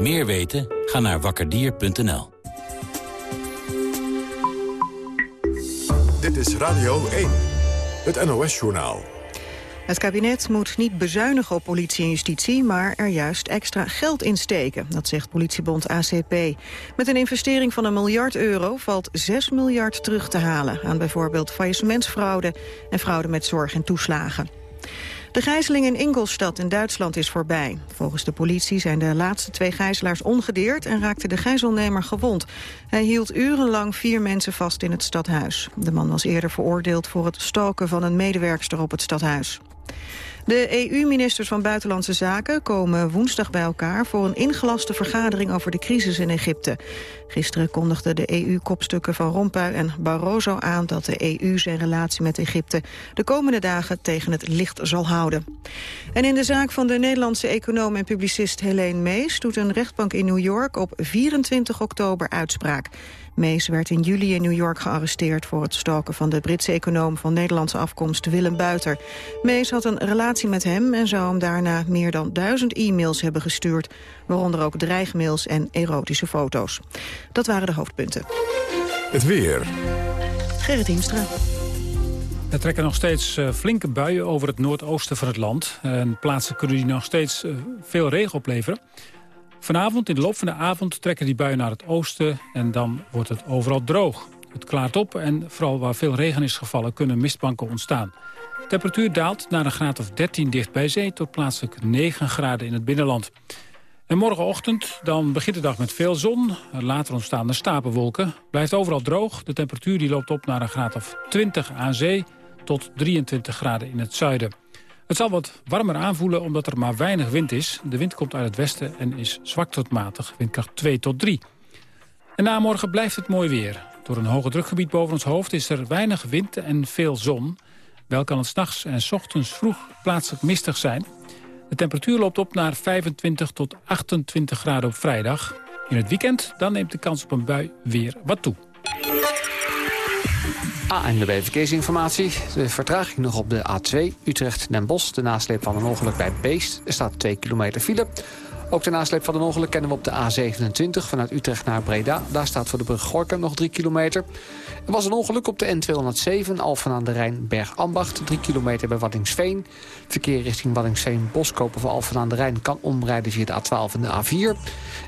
Meer weten? Ga naar wakkerdier.nl. Dit is Radio 1, het NOS-journaal. Het kabinet moet niet bezuinigen op politie en justitie... maar er juist extra geld in steken, dat zegt politiebond ACP. Met een investering van een miljard euro valt 6 miljard terug te halen... aan bijvoorbeeld faillissementsfraude en fraude met zorg en toeslagen. De gijzeling in Ingolstadt in Duitsland is voorbij. Volgens de politie zijn de laatste twee gijzelaars ongedeerd... en raakte de gijzelnemer gewond. Hij hield urenlang vier mensen vast in het stadhuis. De man was eerder veroordeeld voor het stalken van een medewerkster op het stadhuis. De EU-ministers van Buitenlandse Zaken komen woensdag bij elkaar... voor een ingelaste vergadering over de crisis in Egypte. Gisteren kondigden de EU-kopstukken van Rompuy en Barroso aan... dat de EU zijn relatie met Egypte de komende dagen tegen het licht zal houden. En in de zaak van de Nederlandse econoom en publicist Helene Mees... doet een rechtbank in New York op 24 oktober uitspraak. Mees werd in juli in New York gearresteerd voor het stalken van de Britse econoom van Nederlandse afkomst Willem Buiter. Mees had een relatie met hem en zou hem daarna meer dan duizend e-mails hebben gestuurd, waaronder ook dreigmails en erotische foto's. Dat waren de hoofdpunten. Het weer. Gerrit Hiemstra. Er trekken nog steeds uh, flinke buien over het noordoosten van het land. En plaatsen kunnen die nog steeds uh, veel regen opleveren. Vanavond, in de loop van de avond, trekken die buien naar het oosten... en dan wordt het overal droog. Het klaart op en vooral waar veel regen is gevallen... kunnen mistbanken ontstaan. De temperatuur daalt naar een graad of 13 dicht bij zee... tot plaatselijk 9 graden in het binnenland. En morgenochtend dan begint de dag met veel zon. Later ontstaan er stapelwolken. Blijft overal droog. De temperatuur die loopt op naar een graad of 20 aan zee... tot 23 graden in het zuiden. Het zal wat warmer aanvoelen omdat er maar weinig wind is. De wind komt uit het westen en is zwak tot matig, windkracht 2 tot 3. En na morgen blijft het mooi weer. Door een hoge drukgebied boven ons hoofd is er weinig wind en veel zon. Wel kan het s'nachts en s ochtends vroeg plaatselijk mistig zijn. De temperatuur loopt op naar 25 tot 28 graden op vrijdag. In het weekend dan neemt de kans op een bui weer wat toe. ANWB Verkeersinformatie. De vertraging nog op de A2 Utrecht-Den. De nasleep van een ongeluk bij Beest. Er staat 2 kilometer file. Ook de nasleep van een ongeluk kennen we op de A27 vanuit Utrecht naar Breda. Daar staat voor de brug Gorkum nog 3 kilometer. Er was een ongeluk op de N207 Alphen aan de Rijn Bergambacht. 3 kilometer bij Waddingsveen. Verkeer richting Waddingsveen Boskopen voor Alphen aan de Rijn kan omrijden via de A12 en de A4.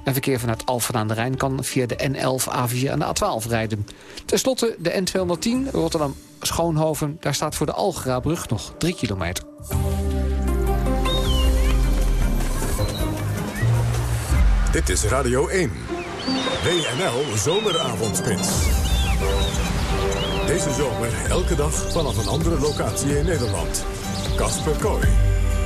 En verkeer vanuit Alphen aan de Rijn kan via de N11, A4 en de A12 rijden. Ten slotte de N210 Rotterdam Schoonhoven. Daar staat voor de Algerabrug nog 3 kilometer. Dit is Radio 1. WNL Zomeravondspits. Deze zomer elke dag vanaf een andere locatie in Nederland. Kasper Kooi.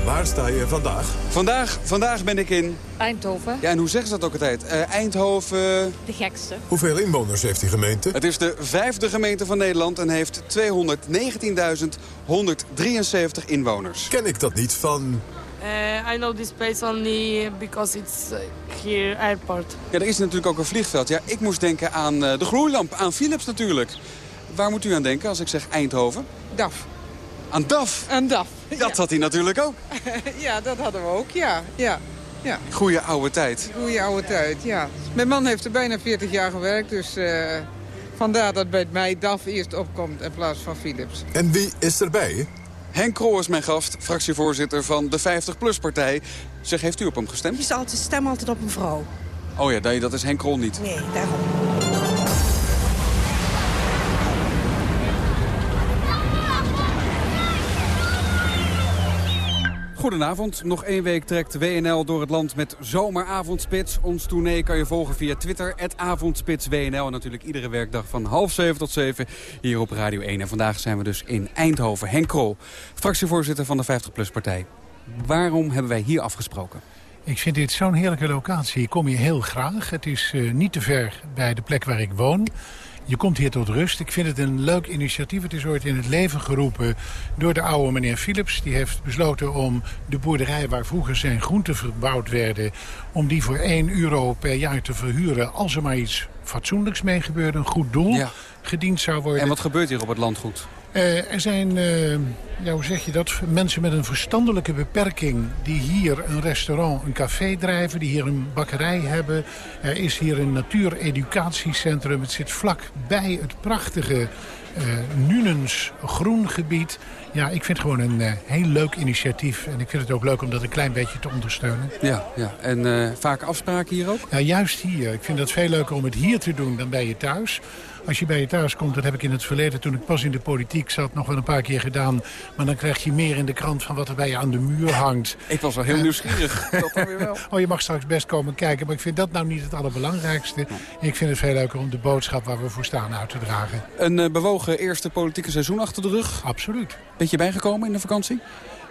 Waar sta je vandaag? Vandaag, vandaag ben ik in... Eindhoven. Ja, en hoe zeggen ze dat ook altijd? Uh, Eindhoven... De gekste. Hoeveel inwoners heeft die gemeente? Het is de vijfde gemeente van Nederland en heeft 219.173 inwoners. Ken ik dat niet van... Uh, I know this place only because it's uh, here airport. Ja, er is natuurlijk ook een vliegveld. Ja, ik moest denken aan de gloeilamp, aan Philips natuurlijk. Waar moet u aan denken als ik zeg Eindhoven? DAF. Aan DAF? Aan DAF, Dat had hij natuurlijk ook. [LAUGHS] ja, dat hadden we ook, ja. ja. Ja. Goeie oude tijd. Goeie oude tijd, ja. Mijn man heeft er bijna 40 jaar gewerkt, dus uh, vandaar dat bij mij DAF eerst opkomt in plaats van Philips. En wie is erbij? Henk Krol is mijn gast, fractievoorzitter van de 50PLUS-partij. Zeg, heeft u op hem gestemd? Je altijd stemmen altijd op een vrouw. Oh ja, dat is Henk Krol niet. Nee, daarom. Goedenavond. Nog één week trekt WNL door het land met zomeravondspits. Ons tournee kan je volgen via Twitter, avondspitswnl. En natuurlijk iedere werkdag van half zeven tot zeven hier op Radio 1. En vandaag zijn we dus in Eindhoven. Henk Krol, fractievoorzitter van de 50PLUS-partij. Waarom hebben wij hier afgesproken? Ik vind dit zo'n heerlijke locatie. Ik kom hier heel graag. Het is uh, niet te ver bij de plek waar ik woon. Je komt hier tot rust. Ik vind het een leuk initiatief. Het is ooit in het leven geroepen door de oude meneer Philips. Die heeft besloten om de boerderij waar vroeger zijn groenten verbouwd werden... om die voor 1 euro per jaar te verhuren als er maar iets fatsoenlijks mee gebeurde. Een goed doel ja. gediend zou worden. En wat gebeurt hier op het landgoed? Uh, er zijn, uh, ja, hoe zeg je dat, mensen met een verstandelijke beperking... die hier een restaurant, een café drijven, die hier een bakkerij hebben. Er is hier een natuureducatiecentrum. Het zit vlak bij het prachtige uh, Nunens groengebied. Ja, ik vind het gewoon een uh, heel leuk initiatief. En ik vind het ook leuk om dat een klein beetje te ondersteunen. Ja, ja. en uh, vaak afspraken hier ook? Ja, juist hier. Ik vind het veel leuker om het hier te doen dan bij je thuis. Als je bij je thuis komt, dat heb ik in het verleden... toen ik pas in de politiek zat, nog wel een paar keer gedaan. Maar dan krijg je meer in de krant van wat er bij je aan de muur hangt. Ik was wel heel uh, nieuwsgierig. [LAUGHS] dat dan weer wel. Oh, je mag straks best komen kijken. Maar ik vind dat nou niet het allerbelangrijkste. Ik vind het veel leuker om de boodschap waar we voor staan uit te dragen. Een uh, bewogen eerste politieke seizoen achter de rug? Absoluut. Beetje bijgekomen in de vakantie?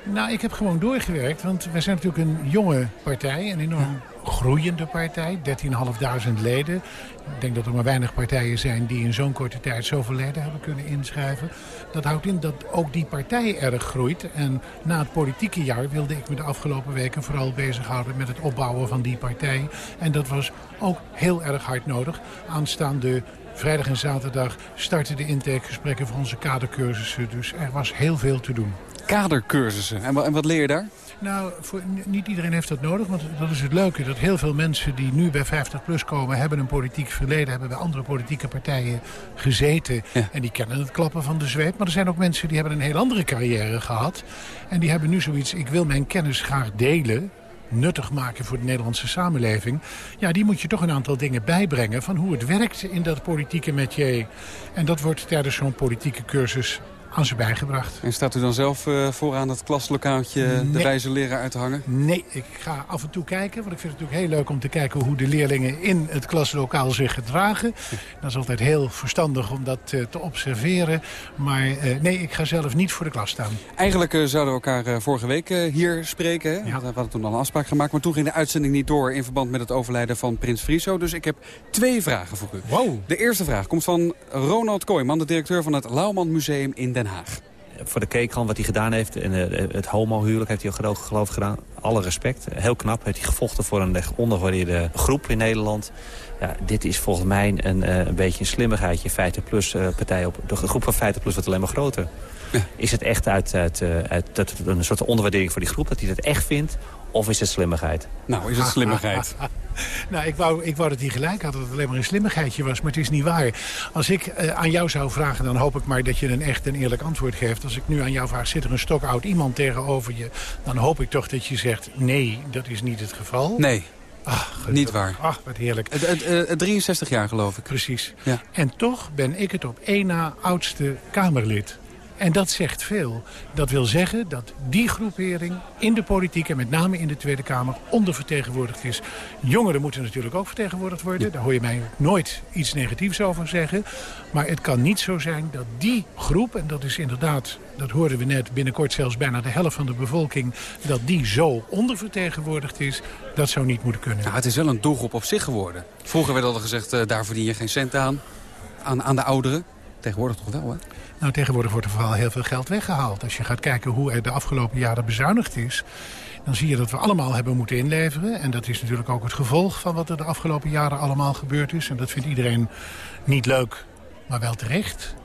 Nou, ik heb gewoon doorgewerkt. Want wij zijn natuurlijk een jonge partij. Een enorm groeiende partij. 13.500 leden. Ik denk dat er maar weinig partijen zijn die in zo'n korte tijd zoveel leden hebben kunnen inschrijven. Dat houdt in dat ook die partij erg groeit. En na het politieke jaar wilde ik me de afgelopen weken vooral bezighouden met het opbouwen van die partij. En dat was ook heel erg hard nodig. Aanstaande vrijdag en zaterdag starten de intakegesprekken voor onze kadercursussen. Dus er was heel veel te doen. Kadercursussen. En wat, leer je daar? Nou, voor, niet iedereen heeft dat nodig. Want dat is het leuke. Dat heel veel mensen die nu bij 50PLUS komen... hebben een politiek verleden, hebben bij andere politieke partijen gezeten. Ja. En die kennen het klappen van de zweep. Maar er zijn ook mensen die hebben een heel andere carrière gehad. En die hebben nu zoiets... ik wil mijn kennis graag delen nuttig maken voor de Nederlandse samenleving... ja, die moet je toch een aantal dingen bijbrengen... van hoe het werkt in dat politieke metier. En dat wordt tijdens zo'n politieke cursus aan ze bijgebracht. En staat u dan zelf uh, vooraan het klaslokaaltje nee. de wijze leraar uit te hangen? Nee, ik ga af en toe kijken. Want ik vind het natuurlijk heel leuk om te kijken hoe de leerlingen in het klaslokaal zich gedragen. Dat is altijd heel verstandig om dat uh, te observeren. Maar uh, nee, ik ga zelf niet voor de klas staan. Eigenlijk zouden we elkaar vorige week hier spreken. Hè? Ja. We hadden toen al een afspraak gemaakt. Maar toen ging de uitzending niet door in verband met het overlijden van Prins Friso. Dus ik heb twee vragen voor u. Wow. De eerste vraag komt van Ronald Kooijman, de directeur van het Lauwman Museum in Den Haag. Voor de keekran wat hij gedaan heeft, en het homohuwelijk heeft hij ook geloof gedaan. Alle respect, heel knap. Heeft hij gevochten voor een ondergewaardeerde groep in Nederland. Ja, dit is volgens mij een, een beetje een slimmigheidje. 50PLUS partij op de groep van 50PLUS wordt alleen maar groter. Ja. Is het echt uit, uit, uit, uit, een soort onderwaardering voor die groep, dat hij dat echt vindt? Of is het slimmigheid? Nou, is het slimmigheid? [LAUGHS] [LAUGHS] nou, ik wou, ik wou dat hij gelijk had dat het alleen maar een slimmigheidje was. Maar het is niet waar. Als ik uh, aan jou zou vragen, dan hoop ik maar dat je een echt en eerlijk antwoord geeft. Als ik nu aan jou vraag, zit er een stokoud iemand tegenover je? Dan hoop ik toch dat je zegt, nee, dat is niet het geval. Nee. Ach, niet waar. Ach, wat heerlijk. Het, het, het, 63 jaar geloof ik. Precies. Ja. En toch ben ik het op één na oudste Kamerlid. En dat zegt veel. Dat wil zeggen dat die groepering in de politiek... en met name in de Tweede Kamer ondervertegenwoordigd is. Jongeren moeten natuurlijk ook vertegenwoordigd worden. Daar hoor je mij nooit iets negatiefs over zeggen. Maar het kan niet zo zijn dat die groep... en dat is inderdaad, dat hoorden we net... binnenkort zelfs bijna de helft van de bevolking... dat die zo ondervertegenwoordigd is. Dat zou niet moeten kunnen. Nou, het is wel een doelgroep op zich geworden. Vroeger werd al gezegd, uh, daar verdien je geen cent aan. Aan, aan de ouderen. Tegenwoordig toch wel, hè? Nou, tegenwoordig wordt er vooral heel veel geld weggehaald. Als je gaat kijken hoe er de afgelopen jaren bezuinigd is... dan zie je dat we allemaal hebben moeten inleveren. En dat is natuurlijk ook het gevolg van wat er de afgelopen jaren allemaal gebeurd is. En dat vindt iedereen niet leuk, maar wel terecht.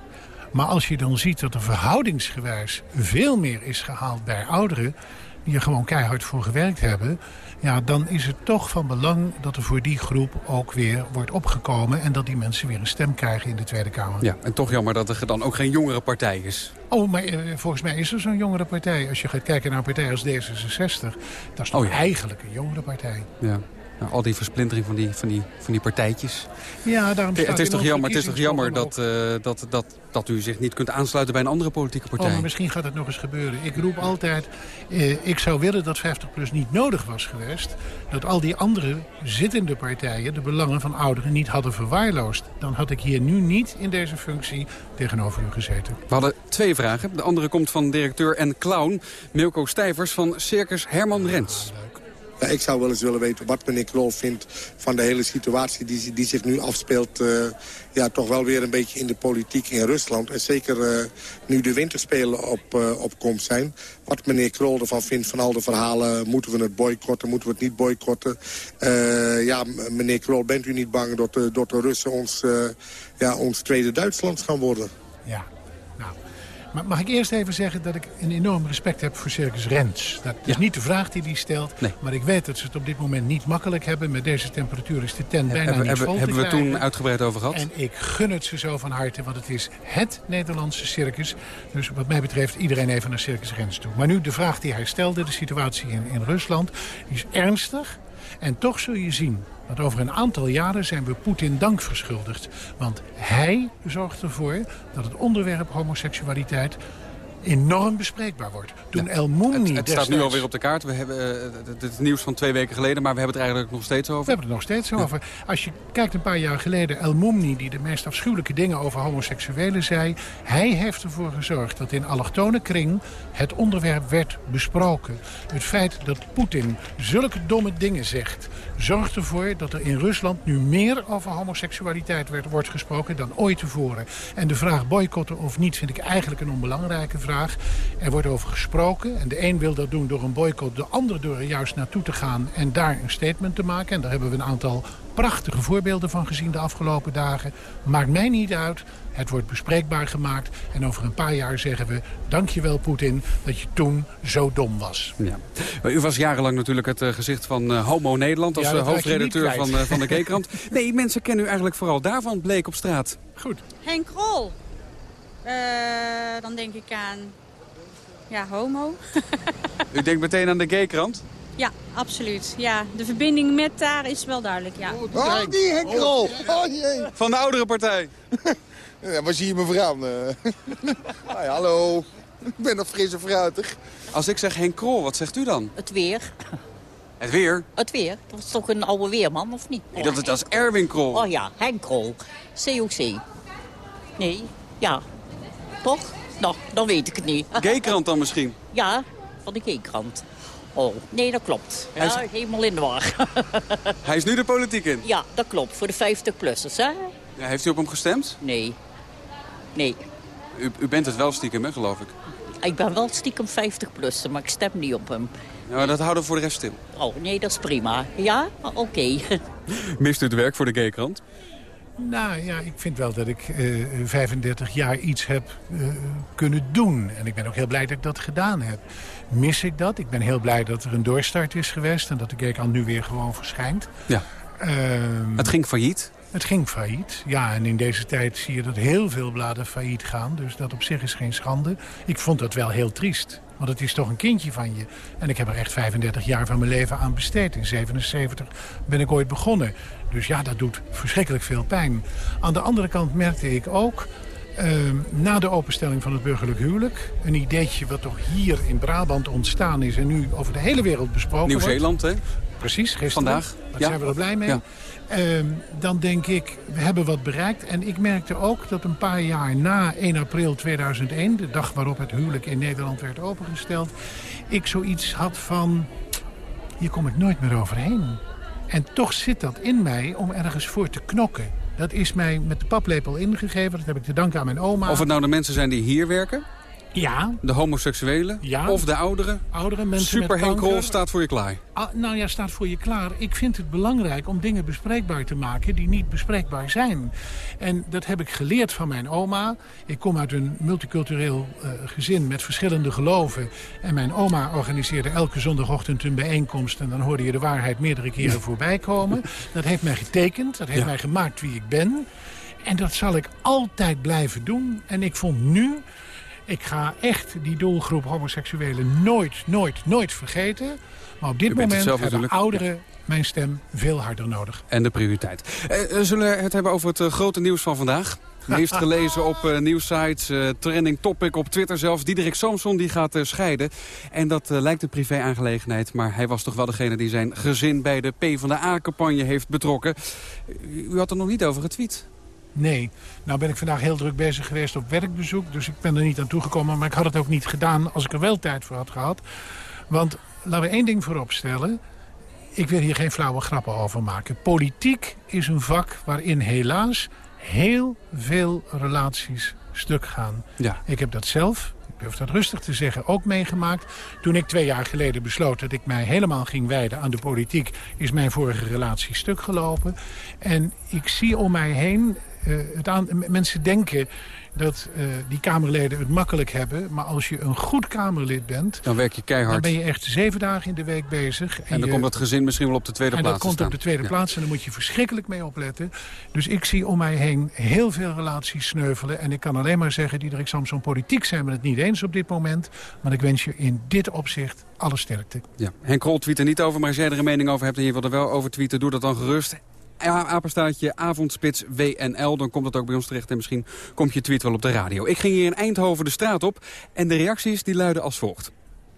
Maar als je dan ziet dat er verhoudingsgewijs veel meer is gehaald bij ouderen... die er gewoon keihard voor gewerkt hebben... ja, dan is het toch van belang dat er voor die groep ook weer wordt opgekomen... en dat die mensen weer een stem krijgen in de Tweede Kamer. Ja, en toch jammer dat er dan ook geen jongere partij is. Oh, maar eh, volgens mij is er zo'n jongere partij. Als je gaat kijken naar een partij als D66, dat is toch Oh ja. eigenlijk een jongere partij. Ja. Nou, al die versplintering van die, van die, van die partijtjes. Ja, daarom Het staat is toch jammer, het is toch jammer dat, eh, dat, dat, dat u zich niet kunt aansluiten bij een andere politieke Oh, partij. maar misschien gaat het nog eens gebeuren. Ik roep altijd, eh, ik zou willen dat 50PLUS niet nodig was geweest. Dat al die andere zittende partijen de belangen van ouderen niet hadden verwaarloosd. Dan had ik hier nu niet in deze functie tegenover u gezeten. We hadden twee vragen. De andere komt van directeur en clown Milko Stijvers van Circus Herman Rens. Ja, ik zou wel eens willen weten wat meneer Krol vindt van de hele situatie die, die zich nu afspeelt. eh, ja, toch wel weer een beetje in de politiek in Rusland. En zeker eh, nu de winterspelen op, eh, op komst zijn. Wat meneer Krol ervan vindt van al de verhalen. Moeten we het boycotten, moeten we het niet boycotten? Eh, ja, meneer Krol, bent u niet bang dat dat de Russen ons, eh, ja, ons tweede Duitsland gaan worden? Ja. Maar mag ik eerst even zeggen dat ik een enorm respect heb voor Circus Rens. Dat is niet de vraag die hij stelt. Nee. Maar ik weet dat ze het op dit moment niet makkelijk hebben. Met deze temperatuur is de tent bijna Hebben, niet hebben, vol te hebben we het toen uitgebreid over gehad? En ik gun het ze zo van harte, want het is het Nederlandse circus. Dus wat mij betreft iedereen even naar Circus Rens toe. Maar nu de vraag die hij stelde, de situatie in, in Rusland, die is ernstig. En toch zul je zien dat over een aantal jaren zijn we Poetin dank verschuldigd. Want hij zorgt ervoor dat het onderwerp homoseksualiteit enorm bespreekbaar wordt. Toen El Het, het staat nu alweer op de kaart. We hebben, eh, het, het is nieuws van twee weken geleden, maar we hebben het eigenlijk nog steeds over. We hebben het nog steeds over. Als je kijkt een paar jaar geleden, El Moumni... die de meest afschuwelijke dingen over homoseksuelen zei... hij heeft ervoor gezorgd dat in allochtone kring het onderwerp werd besproken. Het feit dat Poetin zulke domme dingen zegt... zorgt ervoor dat er in Rusland nu meer over homoseksualiteit werd, wordt gesproken... dan ooit tevoren. En de vraag boycotten of niet vind ik eigenlijk een onbelangrijke vraag. Er wordt over gesproken en de een wil dat doen door een boycott... de ander door er juist naartoe te gaan en daar een statement te maken. En daar hebben we een aantal prachtige voorbeelden van gezien de afgelopen dagen. Maakt mij niet uit. Het wordt bespreekbaar gemaakt. En over een paar jaar zeggen we... dankjewel Poetin dat je toen zo dom was. Ja. U was jarenlang natuurlijk het eh, gezicht van eh, Homo Nederland... als Ja, eh, hoofdredacteur van, van de G-krant. [LAUGHS] Nee, mensen kennen u eigenlijk vooral daarvan, bleek op straat. Goed. Henk Krol. Eh, dan denk ik aan... Ja, homo. [LAUGHS] U denkt meteen aan de G-krant? Ja, absoluut. Ja, de verbinding met daar is wel duidelijk, ja. Oh, die Henk Krol. Oh jee. Van de oudere partij. [LAUGHS] Ja, waar zie je me voor aan? Hi, hallo. Ik ben nog fris en fruitig. Als ik zeg Henk Krol, wat zegt u dan? Het weer. Het weer? Het weer. Dat is toch een oude weerman, of niet? Nee, dat, is- dat is Erwin Krol. Oh ja, Henk Krol. COC. Nee, ja. Toch? Nou, dan weet ik het niet. [LAUGHS] G-krant dan misschien? Ja, van de G-krant. Oh, nee, dat klopt. Hij is- Ja, helemaal in de war. [LAUGHS] Hij is nu de politiek in. ja, dat klopt. Voor de 50-plussers, hè? Ja, heeft u op hem gestemd? Nee. Nee. U, u bent het wel stiekem, hè, geloof ik. Ik ben wel stiekem 50-plusser, maar ik stem niet op hem. Ja, maar dat houden we voor de rest stil. Oh, nee, dat is prima. Ja? Oké. [LAUGHS] Mist u het werk voor de G-krant? Nou ja, ik vind wel dat ik eh 35 jaar iets heb eh, kunnen doen. En ik ben ook heel blij dat ik dat gedaan heb. Mis ik dat? Ik ben heel blij dat er een doorstart is geweest... en dat de Geekan nu weer gewoon verschijnt. Ja. Ehm, Het ging failliet. Het ging failliet. Ja, en in deze tijd zie je dat heel veel bladen failliet gaan. Dus dat op zich is geen schande. Ik vond dat wel heel triest. Want het is toch een kindje van je. En ik heb er echt 35 jaar van mijn leven aan besteed. In 77 ben ik ooit begonnen. Dus ja, dat doet verschrikkelijk veel pijn. Aan de andere kant merkte ik ook... ehm, na de openstelling van het burgerlijk huwelijk... een ideetje wat toch hier in Brabant ontstaan is... en nu over de hele wereld besproken wordt. Nieuw-Zeeland, hè? Precies, gisteren. Vandaag. Daar Ja. zijn we er blij mee. Ja. Ehm, dan denk ik, we hebben wat bereikt. En ik merkte ook dat een paar jaar na 1 april 2001... de dag waarop het huwelijk in Nederland werd opengesteld... ik zoiets had van, hier kom ik nooit meer overheen. En toch zit dat in mij om ergens voor te knokken. Dat is mij met de paplepel ingegeven. Dat heb ik te danken aan mijn oma. Of het nou de mensen zijn die hier werken... Ja. De homoseksuelen? Ja. Of de ouderen? Oudere mensen Super met Henk. Krol staat voor je klaar. Ah, nou ja, staat voor je klaar. Ik vind het belangrijk om dingen bespreekbaar te maken die niet bespreekbaar zijn. En dat heb ik geleerd van mijn oma. Ik kom uit een multicultureel eh, gezin met verschillende geloven. En mijn oma organiseerde elke zondagochtend een bijeenkomst. En dan hoorde je de waarheid meerdere keren voorbij komen. Dat heeft mij getekend. Dat heeft Ja. mij gemaakt wie ik ben. En dat zal ik altijd blijven doen. En ik vond nu... Ik ga echt die doelgroep homoseksuelen nooit, nooit, nooit vergeten. Maar op dit moment hebben ouderen mijn stem veel harder nodig. En de prioriteit. Eh, eh, zullen we het hebben over het eh, grote nieuws van vandaag? Meest [LAUGHS] gelezen op eh, nieuwsites, trending topic op Twitter zelfs. Diederik Samson die gaat scheiden. En dat lijkt een privé-aangelegenheid. Maar hij was toch wel degene die zijn gezin bij de PvdA-campagne heeft betrokken. U had er nog niet over getweet. Nee, nou ben ik vandaag heel druk bezig geweest op werkbezoek. Dus ik ben er niet aan toegekomen. Maar ik had het ook niet gedaan als ik er wel tijd voor had gehad. Want laten we één ding voorop stellen. Ik wil hier geen flauwe grappen over maken. Politiek is een vak waarin helaas heel veel relaties stuk gaan. Ja. Ik heb dat zelf, ik durf dat rustig te zeggen, ook meegemaakt. Toen ik twee jaar geleden besloot dat ik mij helemaal ging wijden aan de politiek... is mijn vorige relatie stuk gelopen. En ik zie om mij heen... eh, het aan, m- mensen denken dat eh, die Kamerleden het makkelijk hebben. Maar als je een goed Kamerlid bent... Dan werk je keihard. Dan ben je echt zeven dagen in de week bezig. En dan je- komt dat gezin misschien wel op de tweede en plaats dat komt op de tweede Ja. plaats en daar moet je verschrikkelijk mee opletten. Dus ik zie om mij heen heel veel relaties sneuvelen. En ik kan alleen maar zeggen, Diederik Samson, politiek zijn we het niet eens op dit moment. Maar ik wens je in dit opzicht alle sterkte. Ja. Henk Krol tweet er niet over, maar als jij er een mening over hebt... en je wil er wel over tweeten, doe dat dan gerust. Apenstaartje avondspits WNL, dan komt dat ook bij ons terecht... en misschien komt je tweet wel op de radio. Ik ging hier in Eindhoven de straat op en de reacties die luiden als volgt.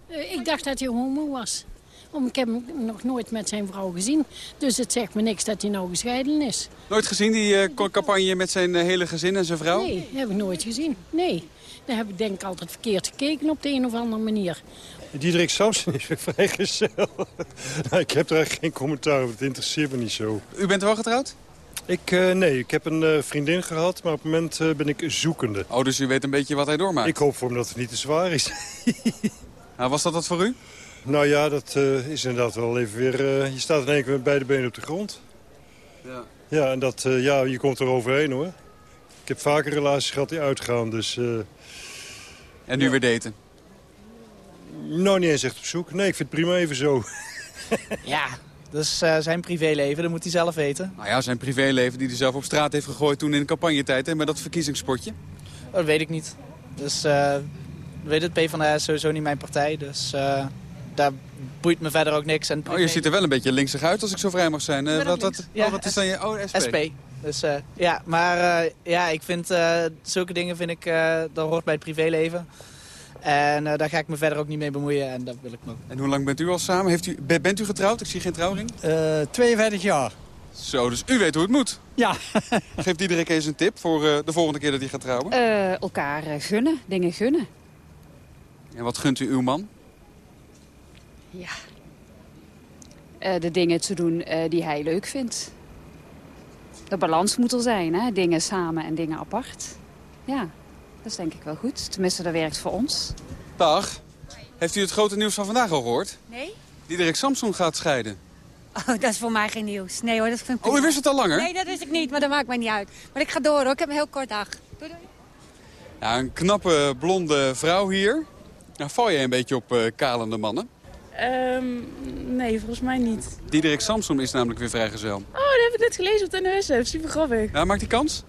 Eh, Ik dacht dat hij homo was. Want ik heb hem nog nooit met zijn vrouw gezien. Dus het zegt me niks dat hij nou gescheiden is. Nooit gezien die eh, campagne met zijn eh, hele gezin en zijn vrouw? Nee, heb ik nooit gezien. Nee. Daar heb ik denk ik altijd verkeerd gekeken op de een of andere manier. Diederik Samson is weer vrijgezel. [LAUGHS] nou, ik heb er eigenlijk geen commentaar over. Het interesseert me niet zo. U bent wel getrouwd? Ik, eh, nee, ik heb een eh, vriendin gehad, maar op het moment eh, ben ik zoekende. Oh, dus u weet een beetje wat hij doormaakt? Ik hoop voor hem dat het niet te zwaar is. [LAUGHS] Nou, was dat wat voor u? nou ja, dat is inderdaad wel even weer... je staat in één keer met beide benen op de grond. Ja. Ja, en dat, ja, je komt er overheen hoor. Ik heb vaker relaties gehad die uitgaan, dus... En nu weer daten? Nou, niet eens echt op zoek. Nee, ik vind het prima even zo. [LAUGHS] Ja, dat is eh, zijn privéleven, dat moet hij zelf weten. Nou ja, zijn privéleven die hij zelf op straat heeft gegooid toen in campagnetijd... en met dat verkiezingspotje. Dat weet ik niet. Dus, eh weet het, PvdA is sowieso niet mijn partij, dus eh, daar boeit me verder ook niks. En Oh, je ziet er wel een beetje linksig uit als ik zo vrij mag zijn. Eh, wat, wat, oh, wat is dan je... Oh, SP. SP. Dus eh, ja, maar eh, ja, ik vind eh, zulke dingen vind ik, eh, dat hoort bij het privéleven. En eh, daar ga ik me verder ook niet mee bemoeien en dat wil ik nog. En hoe lang bent u al samen? Heeft u, be- bent u getrouwd? Ik zie geen trouwring. 52 jaar. Zo, dus u weet hoe het moet. Ja. [LAUGHS] Geeft Diederik eens een tip voor eh, de volgende keer dat hij gaat trouwen. Eh, elkaar eh, gunnen, dingen gunnen. En wat gunt u uw man? Ja. Eh, de dingen te doen eh, die hij leuk vindt. De balans moet er zijn, hè? Dingen samen en dingen apart. Ja, dat is denk ik wel goed. Tenminste, dat werkt voor ons. Dag. Heeft u het grote nieuws van vandaag al gehoord? Nee? Diederik Samson gaat scheiden. Oh, dat is voor mij geen nieuws. Nee hoor, dat vind ik Oh, u wist het al langer? Nee, dat wist ik niet, maar dat maakt mij niet uit. Maar ik ga door hoor, ik heb een heel kort dag. Doei, doei. Ja, een knappe blonde vrouw hier. Nou, val je een beetje op eh, kalende mannen. Ehm, nee, volgens mij niet. Diederik Samson is namelijk weer vrijgezel. Oh, dat heb ik net gelezen op de NOS. Super grappig. Ja, maakt die kans?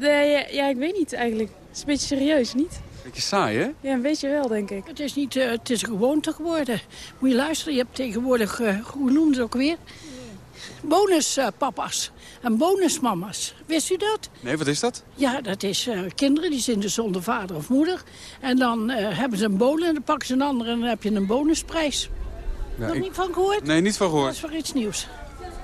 Ja, ik weet niet eigenlijk. Het is een beetje serieus, niet? Beetje saai, hè? Ja, een beetje wel, denk ik. Het is, niet, eh, het is een gewoonte geworden. Moet je luisteren, je hebt tegenwoordig, eh, hoe noemen ze het ook weer? Bonuspapa's en bonusmama's. Wist u dat? Nee, wat is dat? Ja, dat is eh, kinderen die zijn dus zonder vader of moeder. En dan eh, hebben ze een bonus en dan pakken ze een andere en dan heb je een bonusprijs. Ja, Nog ik- niet van gehoord? Nee, niet van gehoord. Dat is weer iets nieuws.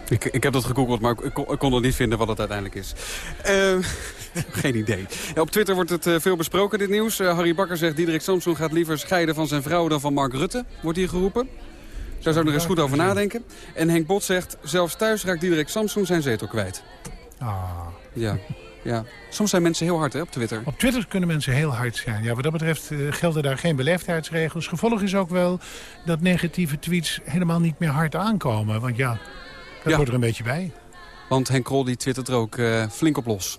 Ik, ik heb dat gegoogeld, maar ik, kon, ik kon er niet vinden wat het uiteindelijk is. Eh, [LAUGHS] geen idee. Ja, op Twitter wordt het eh, veel besproken, dit nieuws. Eh, Harry Bakker zegt, Diederik Samson gaat liever scheiden van zijn vrouw dan van Mark Rutte. Wordt hier geroepen. Daar zou ik er eens goed over nadenken. En Henk Bot zegt, zelfs thuis raakt Diederik Samson zijn zetel kwijt. Ah. Ja. Ja. Soms zijn mensen heel hard hè, op Twitter. Op Twitter kunnen mensen heel hard zijn. Ja, wat dat betreft eh, gelden daar geen beleefdheidsregels. Gevolg is ook wel dat negatieve tweets helemaal niet meer hard aankomen. Want ja, dat Ja. hoort er een beetje bij. Want Henk Krol die twittert er ook eh, flink op los.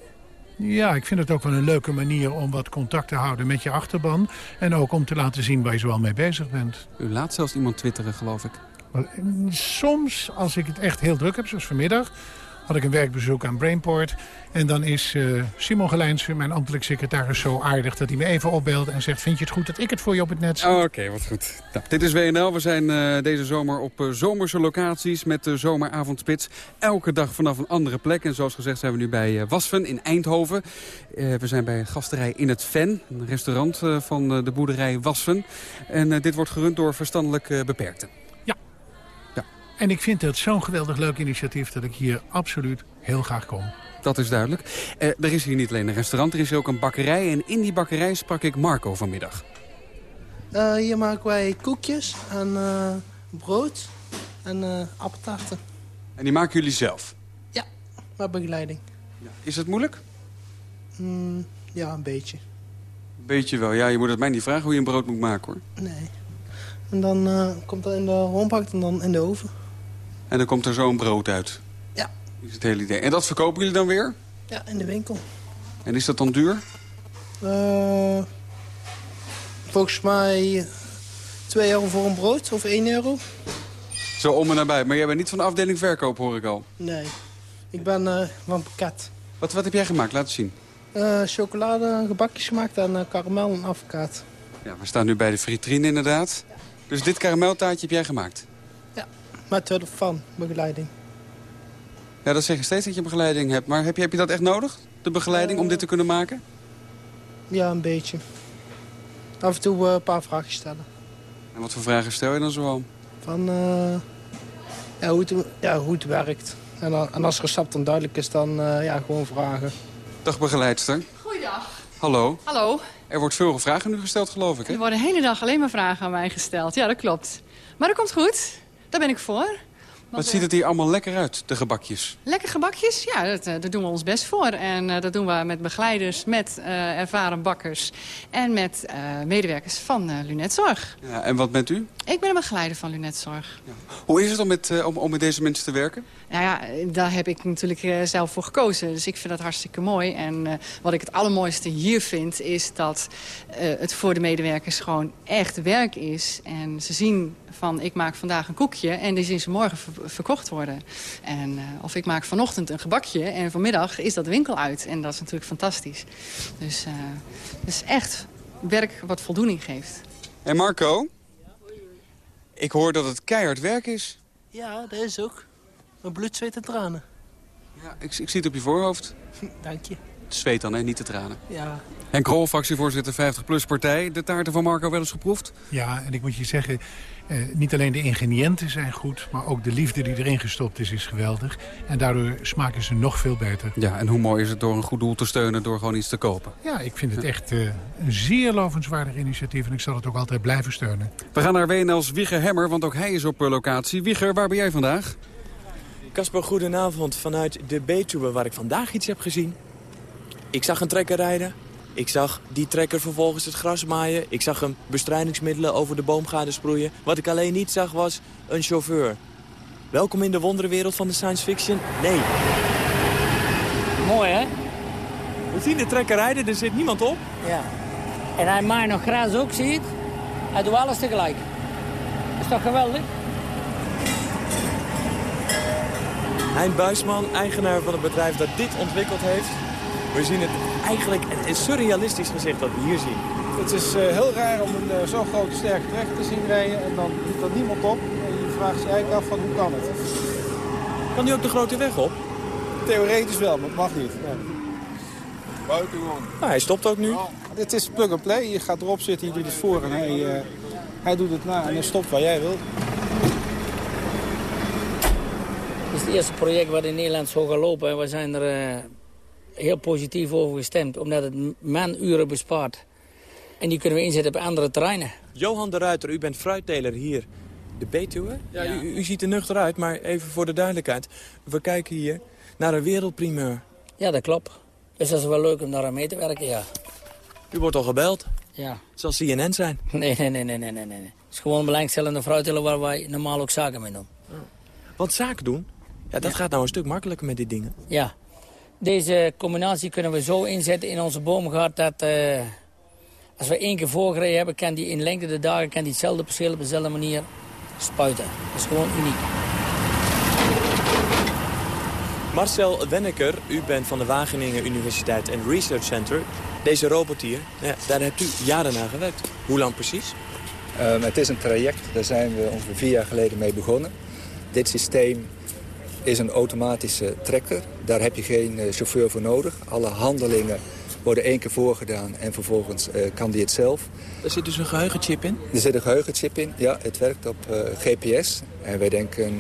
Ja, ik vind het ook wel een leuke manier om wat contact te houden met je achterban. En ook om te laten zien waar je zoal mee bezig bent. U laat zelfs iemand twitteren, geloof ik. Eh, Soms, als ik het echt heel druk heb, zoals vanmiddag... had ik een werkbezoek aan Brainport. En dan is eh, Simon Gelijnsen, mijn ambtelijk secretaris, zo aardig... dat hij me even opbelt en zegt... vind je het goed dat ik het voor je op het net zet? Oh, Oké, wat goed. Nou, dit is WNL. We zijn eh, deze zomer op eh, zomerse locaties met de zomeravondspits. Elke dag vanaf een andere plek. En zoals gezegd zijn we nu bij Wasven in Eindhoven. We zijn bij gasterij in het Ven, een restaurant van de boerderij Wasven. En dit wordt gerund door verstandelijk beperkten. En ik vind het zo'n geweldig leuk initiatief... dat ik hier absoluut heel graag kom. Dat is duidelijk. Eh, er is hier niet alleen een restaurant, er is ook een bakkerij. En in die bakkerij sprak ik Marco vanmiddag. Eh, hier maken wij koekjes en eh, brood en eh appeltaarten. En die maken jullie zelf. Met begeleiding. Is het moeilijk? Mm, ja, een beetje. Beetje wel. Ja, je moet het mij niet vragen hoe je een brood moet maken hoor. Nee. En dan eh, komt dat in de rondbak en dan in de oven. En dan komt er zo'n brood uit. Ja. Is het hele idee. En dat verkopen jullie dan weer? Ja, in de winkel. En is dat dan duur? Eh, volgens mij 2 euro voor een brood of 1 euro. Zo om en nabij. Maar jij bent niet van de afdeling verkoop, hoor ik al. Nee. Ik ben eh, van pakket. Wat, wat heb jij gemaakt? Laat het zien. Eh, chocolade, gebakjes gemaakt en karamel en avocado. Ja, we staan nu bij de vitrine inderdaad. Dus dit karameltaartje heb jij gemaakt? Met hulp van begeleiding. Ja, dat zeg je steeds dat je begeleiding hebt. Maar heb je, heb je dat echt nodig? De begeleiding om dit te kunnen maken? Ja, een beetje. Af en toe eh, een paar vragen stellen. En wat voor vragen stel je dan zoal? Van eh, ja, hoe, het, ja, hoe het werkt. En, dan- en als het recept dan duidelijk is, dan eh, ja, gewoon vragen. Dag begeleidster. Goeiedag. Hallo. Hallo. Er wordt veel vragen nu gesteld, geloof ik, hè? Er worden de hele dag alleen maar vragen aan mij gesteld. Ja, dat klopt. Maar dat komt goed. Daar ben ik voor. Wat ziet het hier allemaal lekker uit, de gebakjes? Lekker gebakjes? Ja, dat, eh, daar doen we ons best voor. En eh, dat doen we met begeleiders, met eh, ervaren bakkers... en met eh, medewerkers van eh Lunetzorg. Ja, en wat bent u? Ik ben een begeleider van Lunetzorg. Hoe is het om met, eh, om, om met deze mensen te werken? Nou ja, daar heb ik natuurlijk eh, zelf voor gekozen. Dus ik vind dat hartstikke mooi. En eh, wat ik het allermooiste hier vind, is dat eh, het voor de medewerkers gewoon echt werk is. En ze zien van, ik maak vandaag een koekje en die zien ze morgen ver- verkocht worden. En, eh, of ik maak vanochtend een gebakje en vanmiddag is dat winkel uit. En dat is natuurlijk fantastisch. Dus eh het is echt werk wat voldoening geeft. En Marco? Ik hoor dat het keihard werk is. Ja, dat is ook. Mijn bloed, zweet en tranen. Ja, ik, ik zie het op je voorhoofd. [LAUGHS] Dank je. Het zweet dan, hè? niet de tranen. Ja. Henk Krol, fractievoorzitter 50PLUS Partij. De taarten van Marco wel eens geproefd? Ja, en ik moet je zeggen, eh, niet alleen de ingrediënten zijn goed... maar ook de liefde die erin gestopt is, is geweldig. En daardoor smaken ze nog veel beter. Ja, en hoe mooi is het door een goed doel te steunen door gewoon iets te kopen? Ja, ik vind het echt eh, een zeer lovenswaardig initiatief... en ik zal het ook altijd blijven steunen. We gaan naar WNL's Wieger Hemmer, want ook hij is op eh, locatie. Wieger, waar ben jij vandaag? Kasper, goedenavond vanuit de Betuwe waar ik vandaag iets heb gezien. Ik zag een trekker rijden. Ik zag die trekker vervolgens het gras maaien. Ik zag hem bestrijdingsmiddelen over de boomgaarden sproeien. Wat ik alleen niet zag was een chauffeur. Welkom in de wonderenwereld van de science fiction? Nee. Mooi, hè? We zien de trekker rijden, er zit niemand op. Ja. En hij maait nog gras ook, zie je het? Hij doet alles tegelijk. Dat is toch geweldig? Hein Buisman, eigenaar van het bedrijf dat dit ontwikkeld heeft. We zien het eigenlijk een surrealistisch gezicht dat we hier zien. Het is eh, heel raar om een eh, zo'n grote sterke trekker te zien rijden en dan doet er niemand op. En je vraagt je eigenlijk af van hoe kan het? Kan hij ook de grote weg op? Theoretisch wel, maar het mag niet. Buitengewoon. Nou, hij stopt ook nu. Dit is plug and play. Je gaat erop zitten, je doet het voor en hij, eh, hij doet het na en hij stopt waar jij wilt. Het is het eerste project wat in Nederland zo gaat lopen. En we zijn er eh, heel positief over gestemd. Omdat het manuren bespaart. En die kunnen we inzetten op andere terreinen. Johan de Ruiter, u bent fruitteler hier. De Betuwe? Ja, U, u ziet er nuchter uit, maar even voor de duidelijkheid. We kijken hier naar een wereldprimeur. Ja, dat klopt. Dus dat is wel leuk om daar aan mee te werken, ja. U wordt al gebeld. Ja. Het zal CNN zijn. [LAUGHS] Nee, nee, nee, nee, nee, nee. nee. Het is gewoon belangstellende fruitelen waar wij normaal ook zaken mee doen. Want zaken doen, ja, dat gaat nou een stuk makkelijker met die dingen. Ja. Deze combinatie kunnen we zo inzetten in onze boomgaard dat... eh, als we één keer voorgereden hebben, kan die in lengte de dagen kan die hetzelfde perceel op dezelfde manier spuiten. Dat is gewoon uniek. Marcel Wenneker, u bent van de Wageningen Universiteit en Research Center. Deze robot hier, ja, daar hebt u jaren aan gewerkt. Hoe lang precies? Um, het is een traject, daar zijn we ongeveer vier jaar geleden mee begonnen. Dit systeem is een automatische trekker. Daar heb je geen uh, chauffeur voor nodig. Alle handelingen worden één keer voorgedaan en vervolgens uh, kan die het zelf. Er zit dus een geheugenchip in? Er zit een geheugenchip in, ja. Het werkt op uh, GPS. En wij denken,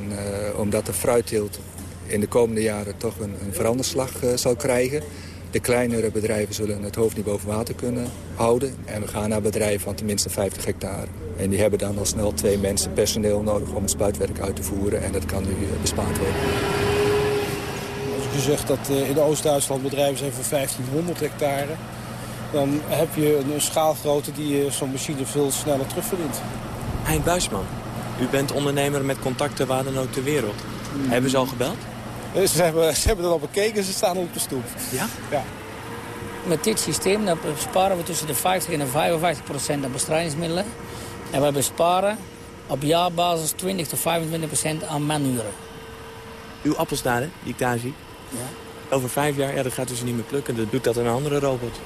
omdat de fruitteelt in de komende jaren toch een, een veranderslag zal krijgen... De kleinere bedrijven zullen het hoofd niet boven water kunnen houden. En we gaan naar bedrijven van tenminste 50 hectare. En die hebben dan al snel twee mensen personeel nodig om het spuitwerk uit te voeren. En dat kan nu bespaard worden. Als ik u zeg dat in Oost-Duitsland bedrijven zijn van 1500 hectare... dan heb je een schaalgrootte die zo'n machine veel sneller terugverdient. Hein Buisman, u bent ondernemer met contacten waar dan ook ter wereld. Hmm. Hebben ze al gebeld? Ze hebben, [LAUGHS] ze hebben er al bekeken, ze staan op de stoep. Ja? Ja. Met dit systeem dan besparen we tussen de 50 en de 55 procent aan bestrijdingsmiddelen. En we besparen op jaarbasis 20 tot 25 procent aan manuren. Uw appels daar, hè, die ik daar zie. Ja. Over vijf jaar, ja, dat gaat dus niet meer plukken. Dat doet dat een andere robot.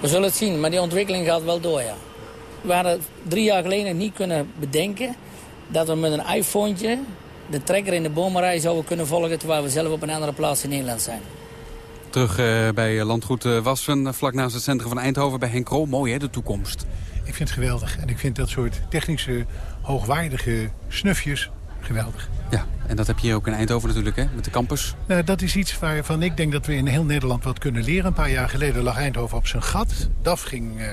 We zullen het zien, maar die ontwikkeling gaat wel door, ja. We hadden drie jaar geleden niet kunnen bedenken... dat we met een iPhone de trekker in de bomenrij zouden kunnen volgen... terwijl we zelf op een andere plaats in Nederland zijn. Terug uh, bij landgoed uh, Wassen, vlak naast het centrum van Eindhoven bij Henk Krol. Mooi hè, de toekomst. Ik vind het geweldig. En ik vind dat soort technische, hoogwaardige snufjes geweldig. Ja, en dat heb je ook in Eindhoven natuurlijk, hè, met de campus. Nou, dat is iets waarvan ik denk dat we in heel Nederland wat kunnen leren. Een paar jaar geleden lag Eindhoven op zijn gat. DAF ging... Uh,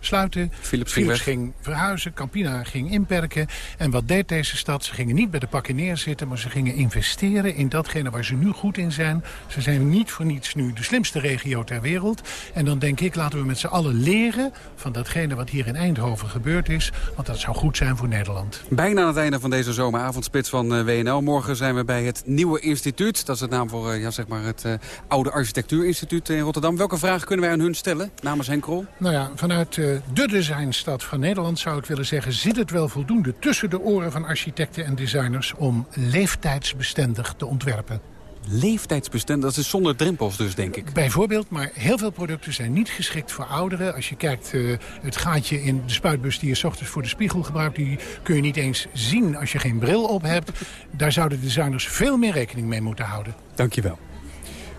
sluiten. Philips, Philips ging, ging, verhuizen, Campina ging inperken. En wat deed deze stad? Ze gingen niet bij de pakken neerzitten... maar ze gingen investeren in datgene waar ze nu goed in zijn. Ze zijn niet voor niets nu de slimste regio ter wereld. En dan denk ik, laten we met z'n allen leren... van datgene wat hier in Eindhoven gebeurd is. Want dat zou goed zijn voor Nederland. Bijna aan het einde van deze zomeravondspits van uh, WNL. Morgen zijn we bij het Nieuwe Instituut. Dat is het naam voor uh, ja, zeg maar het uh, Oude Architectuurinstituut in Rotterdam. Welke vraag kunnen wij aan hun stellen namens Henk Krol? Nou ja, vanuit de designstad van Nederland zou ik willen zeggen... zit het wel voldoende tussen de oren van architecten en designers... om leeftijdsbestendig te ontwerpen. Leeftijdsbestendig, dat is zonder drempels dus, denk ik. Bijvoorbeeld, maar heel veel producten zijn niet geschikt voor ouderen. Als je kijkt, uh, het gaatje in de spuitbus die je 's ochtends voor de spiegel gebruikt... die kun je niet eens zien als je geen bril op hebt. Daar zouden designers veel meer rekening mee moeten houden. Dankjewel.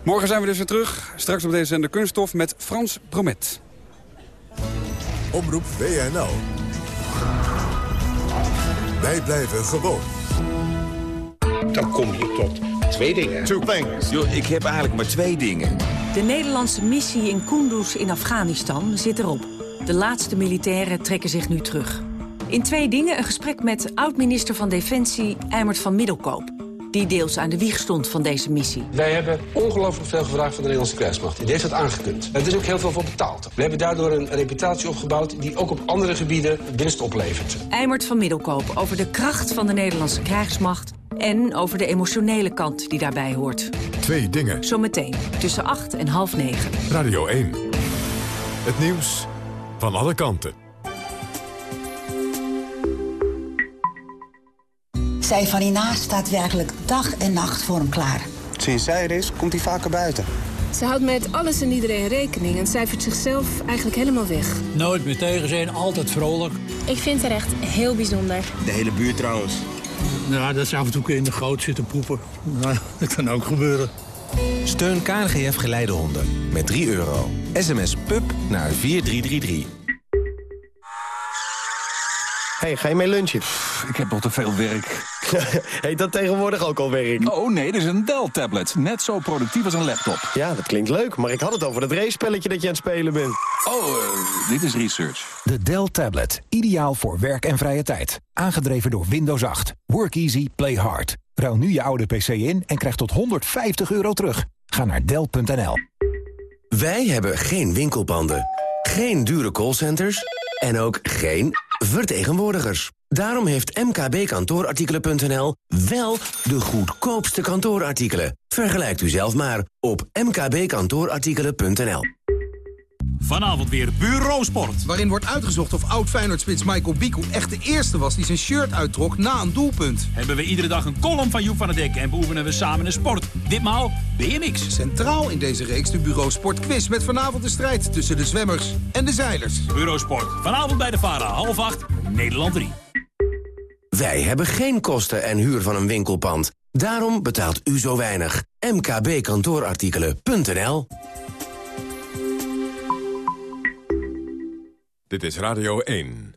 Morgen zijn we dus weer terug. Straks op deze zender Kunststof met Frans Promet. Omroep WNL. Wij blijven gewoon. Dan kom je tot twee dingen. Two things. Yo, ik heb eigenlijk maar twee dingen. De Nederlandse missie in Kunduz in Afghanistan zit erop. De laatste militairen trekken zich nu terug. In twee dingen een gesprek met oud-minister van Defensie Eimert van Middelkoop die deels aan de wieg stond van deze missie. Wij hebben ongelooflijk veel gevraagd van de Nederlandse krijgsmacht. Die heeft dat aangekund. Er is ook heel veel voor betaald. We hebben daardoor een reputatie opgebouwd... die ook op andere gebieden winst oplevert. Eimert van Middelkoop over de kracht van de Nederlandse krijgsmacht... en over de emotionele kant die daarbij hoort. Twee dingen. Zometeen, tussen acht en half negen. Radio 1. Het nieuws van alle kanten. Zij van Ina staat werkelijk dag en nacht voor hem klaar. Sinds zij er is, komt hij vaker buiten. Ze houdt met alles en iedereen rekening en cijfert zichzelf eigenlijk helemaal weg. Nooit meer tegen zijn, altijd vrolijk. Ik vind haar echt heel bijzonder. De hele buurt trouwens. Ja, dat ze af en toe in de goot zitten poepen. Nou, dat kan ook gebeuren. Steun KNGF Geleidehonden met 3 euro. SMS PUB naar 4333. Hey, ga je mee lunchen? Pff, ik heb nog te veel werk. [LAUGHS] Heet dat tegenwoordig ook al werk? Oh nee, dit is een Dell-tablet. Net zo productief als een laptop. Ja, dat klinkt leuk, maar ik had het over dat race-spelletje dat je aan het spelen bent. Oh, uh, dit is research. De Dell-tablet. Ideaal voor werk en vrije tijd. Aangedreven door Windows 8. Work easy, play hard. Ruil nu je oude PC in en krijg tot 150 euro terug. Ga naar Dell.nl. Wij hebben geen winkelpanden, geen dure callcenters en ook geen vertegenwoordigers. Daarom heeft mkbkantoorartikelen.nl wel de goedkoopste kantoorartikelen. Vergelijkt u zelf maar op mkbkantoorartikelen.nl. Vanavond weer Bureau Sport. Waarin wordt uitgezocht of oud Feyenoordspits Michael Biku echt de eerste was die zijn shirt uittrok na een doelpunt. Hebben we iedere dag een column van Joep van het Dek en beoefenen we samen een sport. Ditmaal BMX. Centraal in deze reeks de Bureau Sport quiz met vanavond de strijd tussen de zwemmers en de zeilers. Bureau Sport. Vanavond bij de VARA, half acht, Nederland 3. Wij hebben geen kosten en huur van een winkelpand. Daarom betaalt u zo weinig. mkbkantoorartikelen.nl Dit is Radio 1.